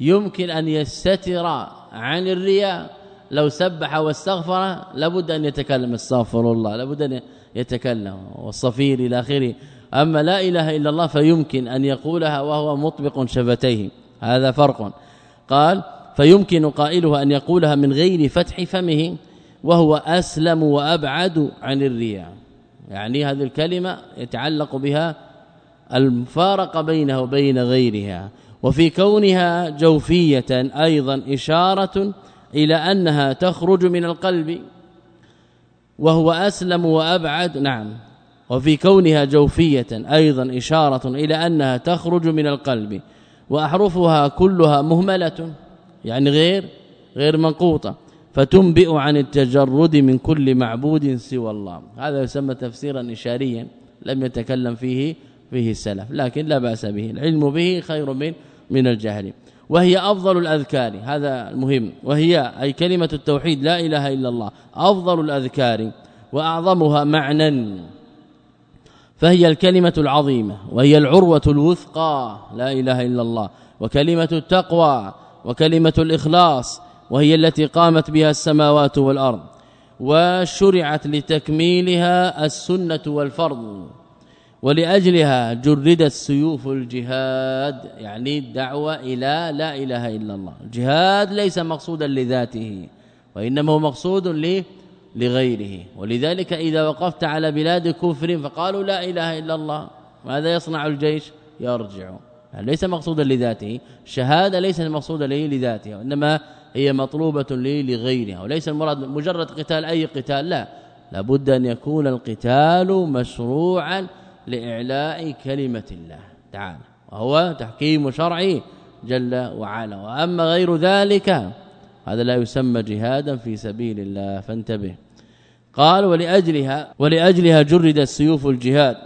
يمكن أن يستتر عن الرياء. لو سبح واستغفر لابد أن يتكلم. استغفر الله لابد أن يتكلم والصفير إلى آخره. أما لا إله إلا الله فيمكن أن يقولها وهو مطبق شفتيه. هذا فرق. قال فيمكن قائلها أن يقولها من غير فتح فمه وهو أسلم وأبعد عن الرياء. يعني هذه الكلمة يتعلق بها المفارقة بينها وبين غيرها. وفي كونها جوفية أيضا إشارة إلى أنها تخرج من القلب وهو أسلم وأبعد نعم. وفي كونها جوفية أيضا إشارة إلى أنها تخرج من القلب وأحرفها كلها مهملة يعني غير غير منقوطة فتنبئ عن التجرد من كل معبود سوى الله. هذا يسمى تفسيرا اشاريا لم يتكلم فيه فيه السلف لكن لا بأس به. العلم به خير من من الجهل. وهي أفضل الأذكار هذا المهم. وهي أي كلمة التوحيد لا إله إلا الله أفضل الأذكار وأعظمها معنى. فهي الكلمة العظيمة وهي العروة الوثقى لا إله إلا الله. وكلمة التقوى وكلمة الإخلاص وهي التي قامت بها السماوات والأرض وشرعت لتكميلها السنة والفرض. ولأجلها جردت سيوف الجهاد يعني الدعوة إلى لا إله إلا الله. الجهاد ليس مقصودا لذاته وإنما هو مقصود لغيره. ولذلك إذا وقفت على بلاد كفر فقالوا لا إله إلا الله ماذا يصنع الجيش؟ يرجع. يعني ليس مقصودا لذاته شهاده ليس مقصودا لذاته وإنما هي مطلوبة لي لغيرها. وليس المراد مجرد قتال أي قتال لا. لابد أن يكون القتال مشروعا لإعلاء كلمة الله تعالى وهو تحكيم شرعي جل وعلا. وأما غير ذلك هذا لا يسمى جهادا في سبيل الله. فانتبه. قال ولأجلها ولأجلها جرد السيوف الجهاد.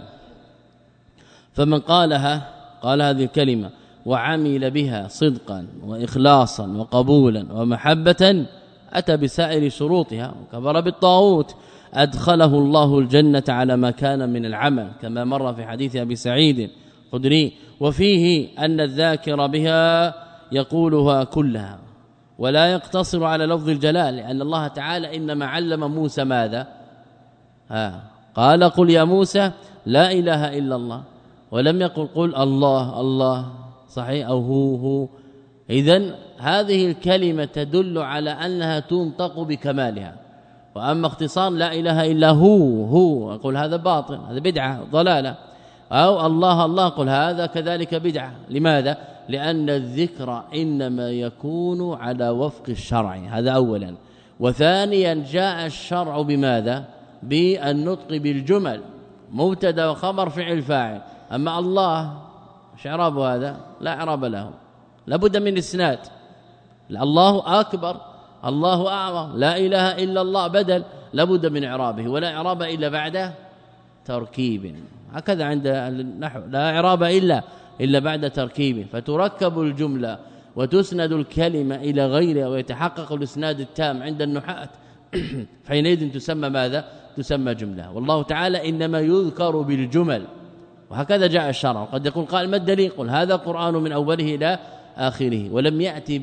فمن قالها قال هذه الكلمة وعمل بها صدقا واخلاصا وقبولا ومحبة أتى بسائر شروطها وكفر بالطاغوت. أدخله الله الجنة على ما كان من العمل كما مر في حديث أبي سعيد خدري وفيه أن الذاكر بها يقولها كلها ولا يقتصر على لفظ الجلال لأن الله تعالى إنما علم موسى ماذا؟ ها قال قل يا موسى لا إله إلا الله. ولم يقل قل الله الله. صحيح؟ أو هو هو. اذا هذه الكلمة تدل على أنها تنطق بكمالها. وأما اختصار لا إله إلا هو هو أقول هذا باطل هذا بدعة ضلالة. أو الله الله قل هذا كذلك بدعة. لماذا؟ لأن الذكر إنما يكون على وفق الشرع هذا اولا. وثانيا جاء الشرع بماذا؟ بالنطق بالجمل مبتدأ وخبر فعل فاعل. أما الله اعراب هذا؟ لا إعراب له. لابد من إسناد. الله أكبر. الله أعظم. لا إله إلا الله بدل. لابد من إعرابه ولا إعراب إلا بعد تركيب. هكذا عند النحو. لا إعراب إلا إلا بعد تركيب. فتركب الجملة وتسند الكلمة إلى غيرها ويتحقق الإسناد التام عند النحاة. فحينئذ تسمى ماذا؟ تسمى جملة. والله تعالى إنما يذكر بالجمل. وهكذا جاء الشرع. قد يقول قال ما الدليل؟ قل هذا قرآن من أوله إلى آخره. ولم يأتي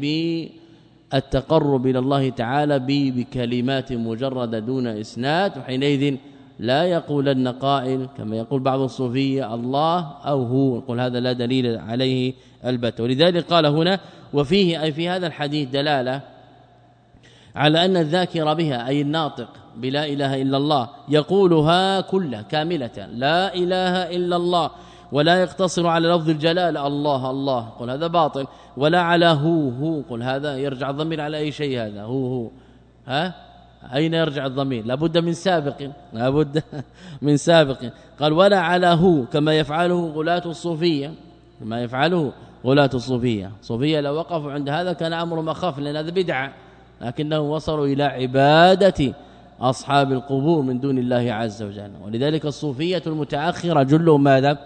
بالتقرب إلى الله تعالى بكلمات مجردة دون إسناد وحينئذ لا يقولن قائل كما يقول بعض الصوفيه الله أو هو يقول هذا لا دليل عليه البتة ولذلك قال هنا وفيه أي في هذا الحديث دلالة على أن الذاكر بها أي الناطق بلا إله إلا الله يقولها كلها كاملة لا إله إلا الله ولا يقتصر على لفظ الجلال الله الله قل هذا باطل. ولا على هو هو قل هذا يرجع الضمير على أي شيء هذا هو هو. ها؟ أين يرجع الضمير؟ لابد من سابق لابد من سابق. قال ولا على هو كما يفعله غلاة الصوفية كما يفعله غلاة الصوفية. صوفية لو وقفوا عند هذا كان أمر مخاف لأن هذا بدعة. لكنهم وصلوا إلى عبادة أصحاب القبور من دون الله عز وجل. ولذلك الصوفية المتأخرة جلهم ماذا؟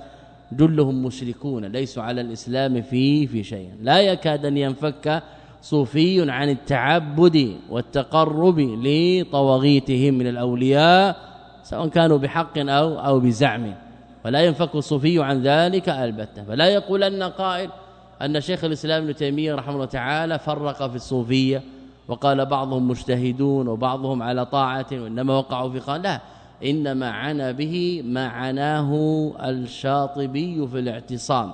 جلهم مشركون ليسوا على الإسلام فيه في شيء. لا يكاد أن ينفك صوفي عن التعبد والتقرب لطواغيتهم من الأولياء سواء كانوا بحق أو أو بزعم. ولا ينفك الصوفي عن ذلك البتة. فلا يقول ان قائل أن شيخ الإسلام ابن تيمية رحمه الله تعالى فرق في الصوفية وقال بعضهم مجتهدون وبعضهم على طاعة وإنما وقعوا في قال لا. إنما عنا به ما عناه الشاطبي في الاعتصام.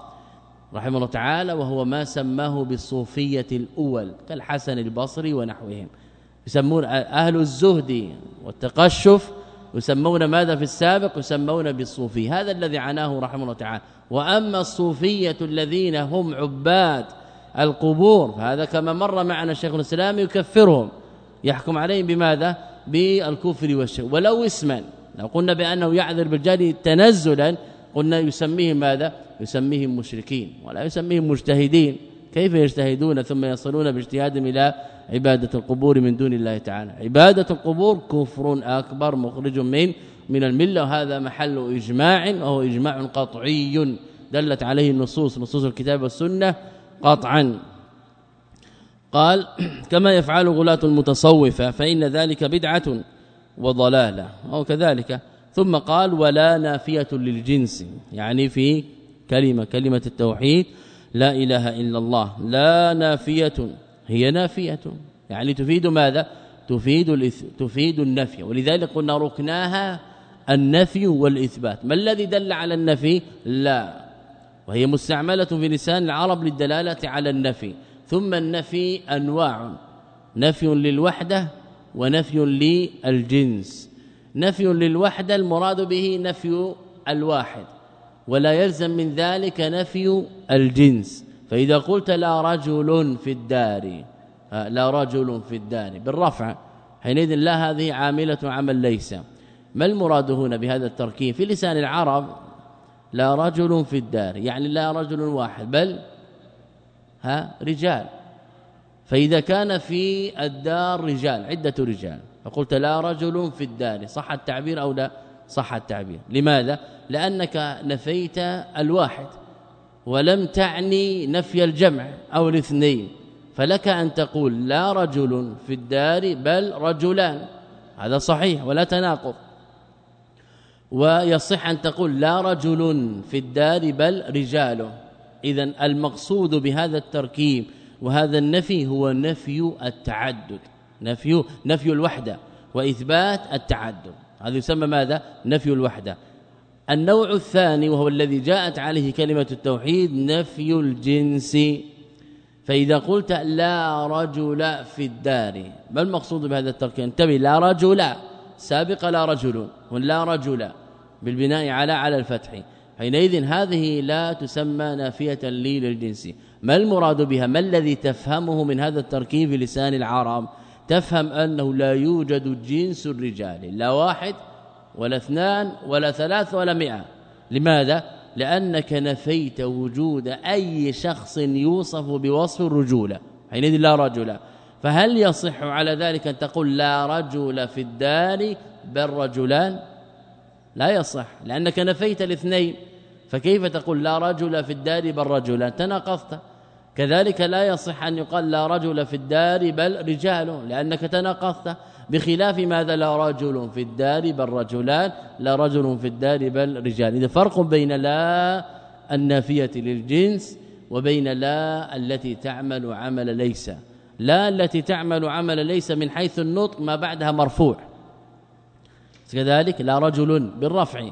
رحمه الله تعالى وهو ما سماه بالصوفية الأول كالحسن البصري ونحوهم. يسمون أهل الزهد والتقشف يسمون ماذا في السابق؟ يسمون بالصوفي. هذا الذي عناه رحمه الله تعالى. وأما الصوفية الذين هم عباد القبور فهذا كما مر معنا الشيخ الإسلام يكفرهم. يحكم عليهم بماذا؟ بالكفر والشرك. ولو اسما. لو قلنا بأنه يعذر بالجهل تنزلا قلنا يسميهم ماذا؟ يسميهم مشركين ولا يسميهم مجتهدين. كيف يجتهدون ثم يصلون باجتهادهم إلى عبادة القبور من دون الله تعالى؟ عبادة القبور كفر أكبر مخرج من من الملة. وهذا محل إجماع وهو إجماع قطعي. دلت عليه النصوص نصوص الكتاب والسنة قطعا. قال كما يفعل غلاة المتصوفة فإن ذلك بدعة وضلالة أو كذلك. ثم قال ولا نافية للجنس يعني في كلمة كلمة التوحيد لا إله إلا الله لا نافية هي نافية. يعني تفيد ماذا؟ تفيد تفيد النفي. ولذلك قلنا ركناها النفي والإثبات. ما الذي دل على النفي؟ لا. وهي مستعملة في لسان العرب للدلالة على النفي. ثم النفي أنواع. نفي للوحدة ونفي للجنس. نفي للوحدة المراد به نفي الواحد ولا يلزم من ذلك نفي الجنس. فإذا قلت لا رجل في الدار لا رجل في الدار بالرفع حينئذ لا هذه عاملة عمل ليس. ما المراد هنا بهذا التركيب؟ في لسان العرب لا رجل في الدار يعني لا رجل واحد بل ها رجال. فإذا كان في الدار رجال عدة رجال. فقلت لا رجل في الدار صح التعبير أو لا؟ صح التعبير. لماذا؟ لأنك نفيت الواحد ولم تعني نفي الجمع أو الاثنين. فلك أن تقول لا رجل في الدار بل رجلان. هذا صحيح ولا تناقض. ويصح أن تقول لا رجل في الدار بل رجال. اذا المقصود بهذا التركيب وهذا النفي هو نفي التعدد نفي نفي الوحدة وإثبات التعدد. هذا يسمى ماذا؟ نفي الوحدة. النوع الثاني وهو الذي جاءت عليه كلمة التوحيد نفي الجنس. فإذا قلت لا رجل في الدار ما المقصود بهذا التركيب انتبه لا رجل سابق لا رجل ولا رجل بالبناء على على الفتح. حينئذ هذه لا تسمى نافية لي للجنس. ما المراد بها؟ ما الذي تفهمه من هذا التركيب في لسان العرب؟ تفهم أنه لا يوجد جنس الرجال لا واحد ولا اثنان ولا ثلاث ولا مئة. لماذا؟ لأنك نفيت وجود أي شخص يوصف بوصف الرجولة. حينئذ لا رجل. فهل يصح على ذلك أن تقول لا رجل في الدار بل رجلان؟ لا يصح لأنك نفيت الاثنين. فكيف تقول لا رجل في الدار بل رجلان تناقضت. كذلك لا يصح أن يقال لا رجل في الدار بل رجال لأنك تناقضت. بخلاف ماذا لا رجل في الدار بل رجلان لا رجل في الدار بل رجال. إذا فرق بين لا النافية للجنس وبين لا التي تعمل عمل ليس. لا التي تعمل عمل ليس من حيث النطق ما بعدها مرفوع. كذلك لا رجل بالرفع.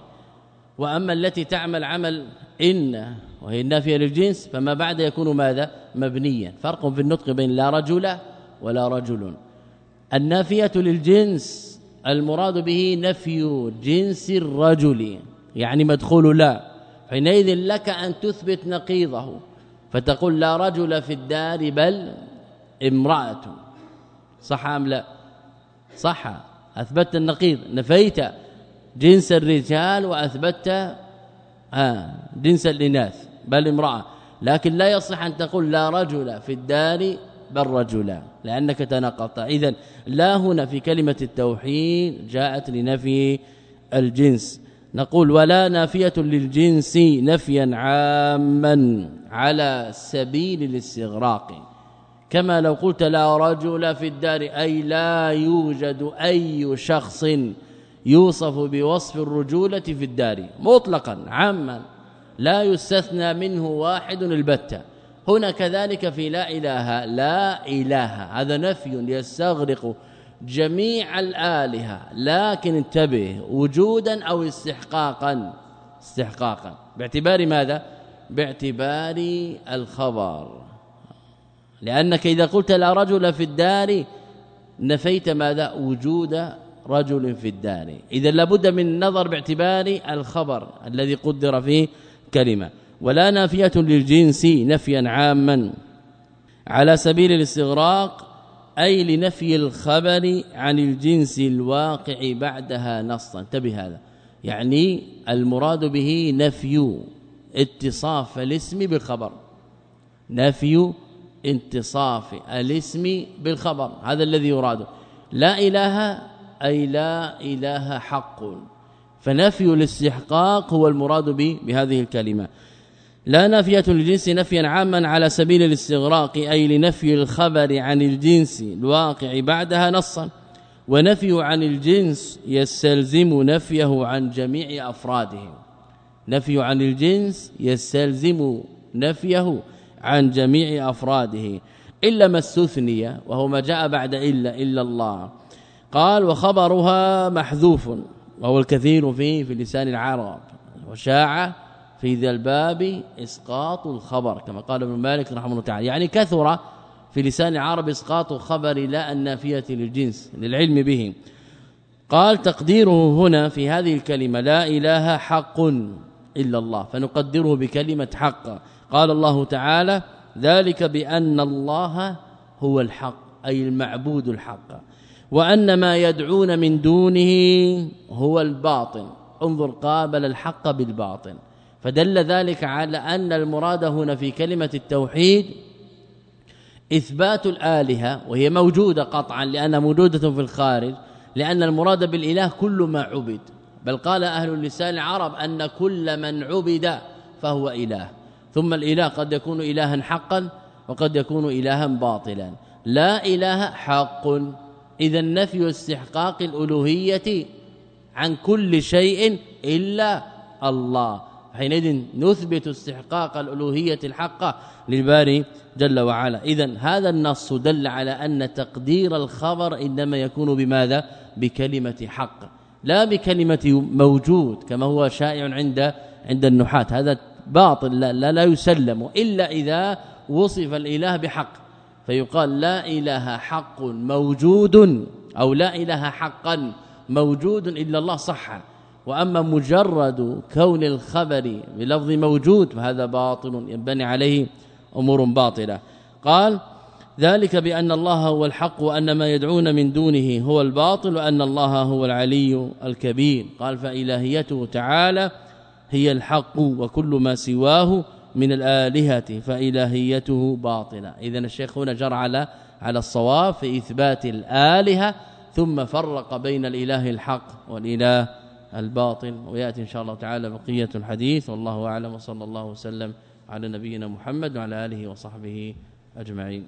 وأما التي تعمل عمل إن وهي النافيه للجنس فما بعد يكون ماذا؟ مبنيا. فرق في النطق بين لا رجل ولا رجل. النافية للجنس المراد به نفي جنس الرجل يعني مدخول لا. حينئذ لك أن تثبت نقيضه فتقول لا رجل في الدار بل امرأة. صح أم لا؟ صح. أثبتت النقيض. نفيت. جنس الرجال واثبتت آه جنس الإناث بل امرأة. لكن لا يصح أن تقول لا رجل في الدار بل رجلا لأنك تناقضت. اذا لا هنا في كلمة التوحيد جاءت لنفي الجنس. نقول ولا نافية للجنس نفيا عاما على سبيل الاستغراق. كما لو قلت لا رجل في الدار أي لا يوجد أي شخص يوصف بوصف الرجولة في الدار مطلقا عاما لا يستثنى منه واحد البتة. هنا كذلك في لا إله لا إله هذا نفي يستغرق جميع الآلهة. لكن انتبه وجودا أو استحقاقا استحقاقا. باعتبار ماذا؟ باعتبار الخبر. لأنك إذا قلت لا رجل في الدار نفيت ماذا؟ وجود رجل في الدار. اذا لابد من النظر باعتبار الخبر الذي قدر فيه كلمة. ولا نافية للجنس نفيا عاما. على سبيل الاستغراق أي لنفي الخبر عن الجنس الواقع بعدها نصا. انتبه هذا. يعني المراد به نفي اتصاف الاسم بالخبر. نفي انتصاف الاسم بالخبر. هذا الذي يراد. لا إله أي لا إله حق. فنفي الاستحقاق هو المراد به بهذه الكلمة. لا نافية للجنس نفيا عاما على سبيل الاستغراق أي لنفي الخبر عن الجنس الواقع بعدها نصا. ونفي عن الجنس يستلزم نفيه عن جميع أفراده. نفي عن الجنس يستلزم نفيه عن جميع أفراده. إلا ما استثني وهو ما جاء بعد الا إلا الله. قال وخبرها محذوف وهو الكثير فيه في لسان العرب وشاع في ذا الباب إسقاط الخبر كما قال ابن مالك رحمه الله تعالى. يعني كثر في لسان العرب إسقاط خبر لا النافية للجنس للعلم به. قال تقديره هنا في هذه الكلمة لا إله حق إلا الله فنقدره بكلمة حق. قال الله تعالى ذلك بأن الله هو الحق أي المعبود الحق. وأن ما يدعون من دونه هو الباطل. انظر قابل الحق بالباطل. فدل ذلك على أن المراد هنا في كلمة التوحيد إثبات الآلهة وهي موجودة قطعا لأنها موجودة في الخارج لأن المراد بالإله كل ما عبد. بل قال أهل اللسان العرب أن كل من عبد فهو إله. ثم الإله قد يكون إلها حقا وقد يكون إلها باطلا. لا إله حق. إذا نفي استحقاق الألوهية عن كل شيء إلا الله. حينئذ نثبت استحقاق الألوهية الحقه للباري جل وعلا. إذا هذا النص دل على أن تقدير الخبر إنما يكون بماذا؟ بكلمة حق. لا بكلمة موجود كما هو شائع عند عند النحاة. هذا باطل لا لا يسلم. إلا إذا وصف الإله بحق. فيقال لا إله حق موجود أو لا إله حقا موجود إلا الله صح. وأما مجرد كون الخبر بلفظ موجود فهذا باطل ينبني عليه أمور باطلة. قال ذلك بأن الله هو الحق وأن ما يدعون من دونه هو الباطل وأن الله هو العلي الكبير. قال فإلهيته تعالى هي الحق وكل ما سواه من الآلهة فإلهيته باطلة. اذا الشيخ هنا جرى على على الصواب في إثبات الآلهة ثم فرق بين الإله الحق والإله الباطل. ويأتي إن شاء الله تعالى بقية الحديث. والله أعلم وصلى الله وسلم على نبينا محمد وعلى آله وصحبه أجمعين.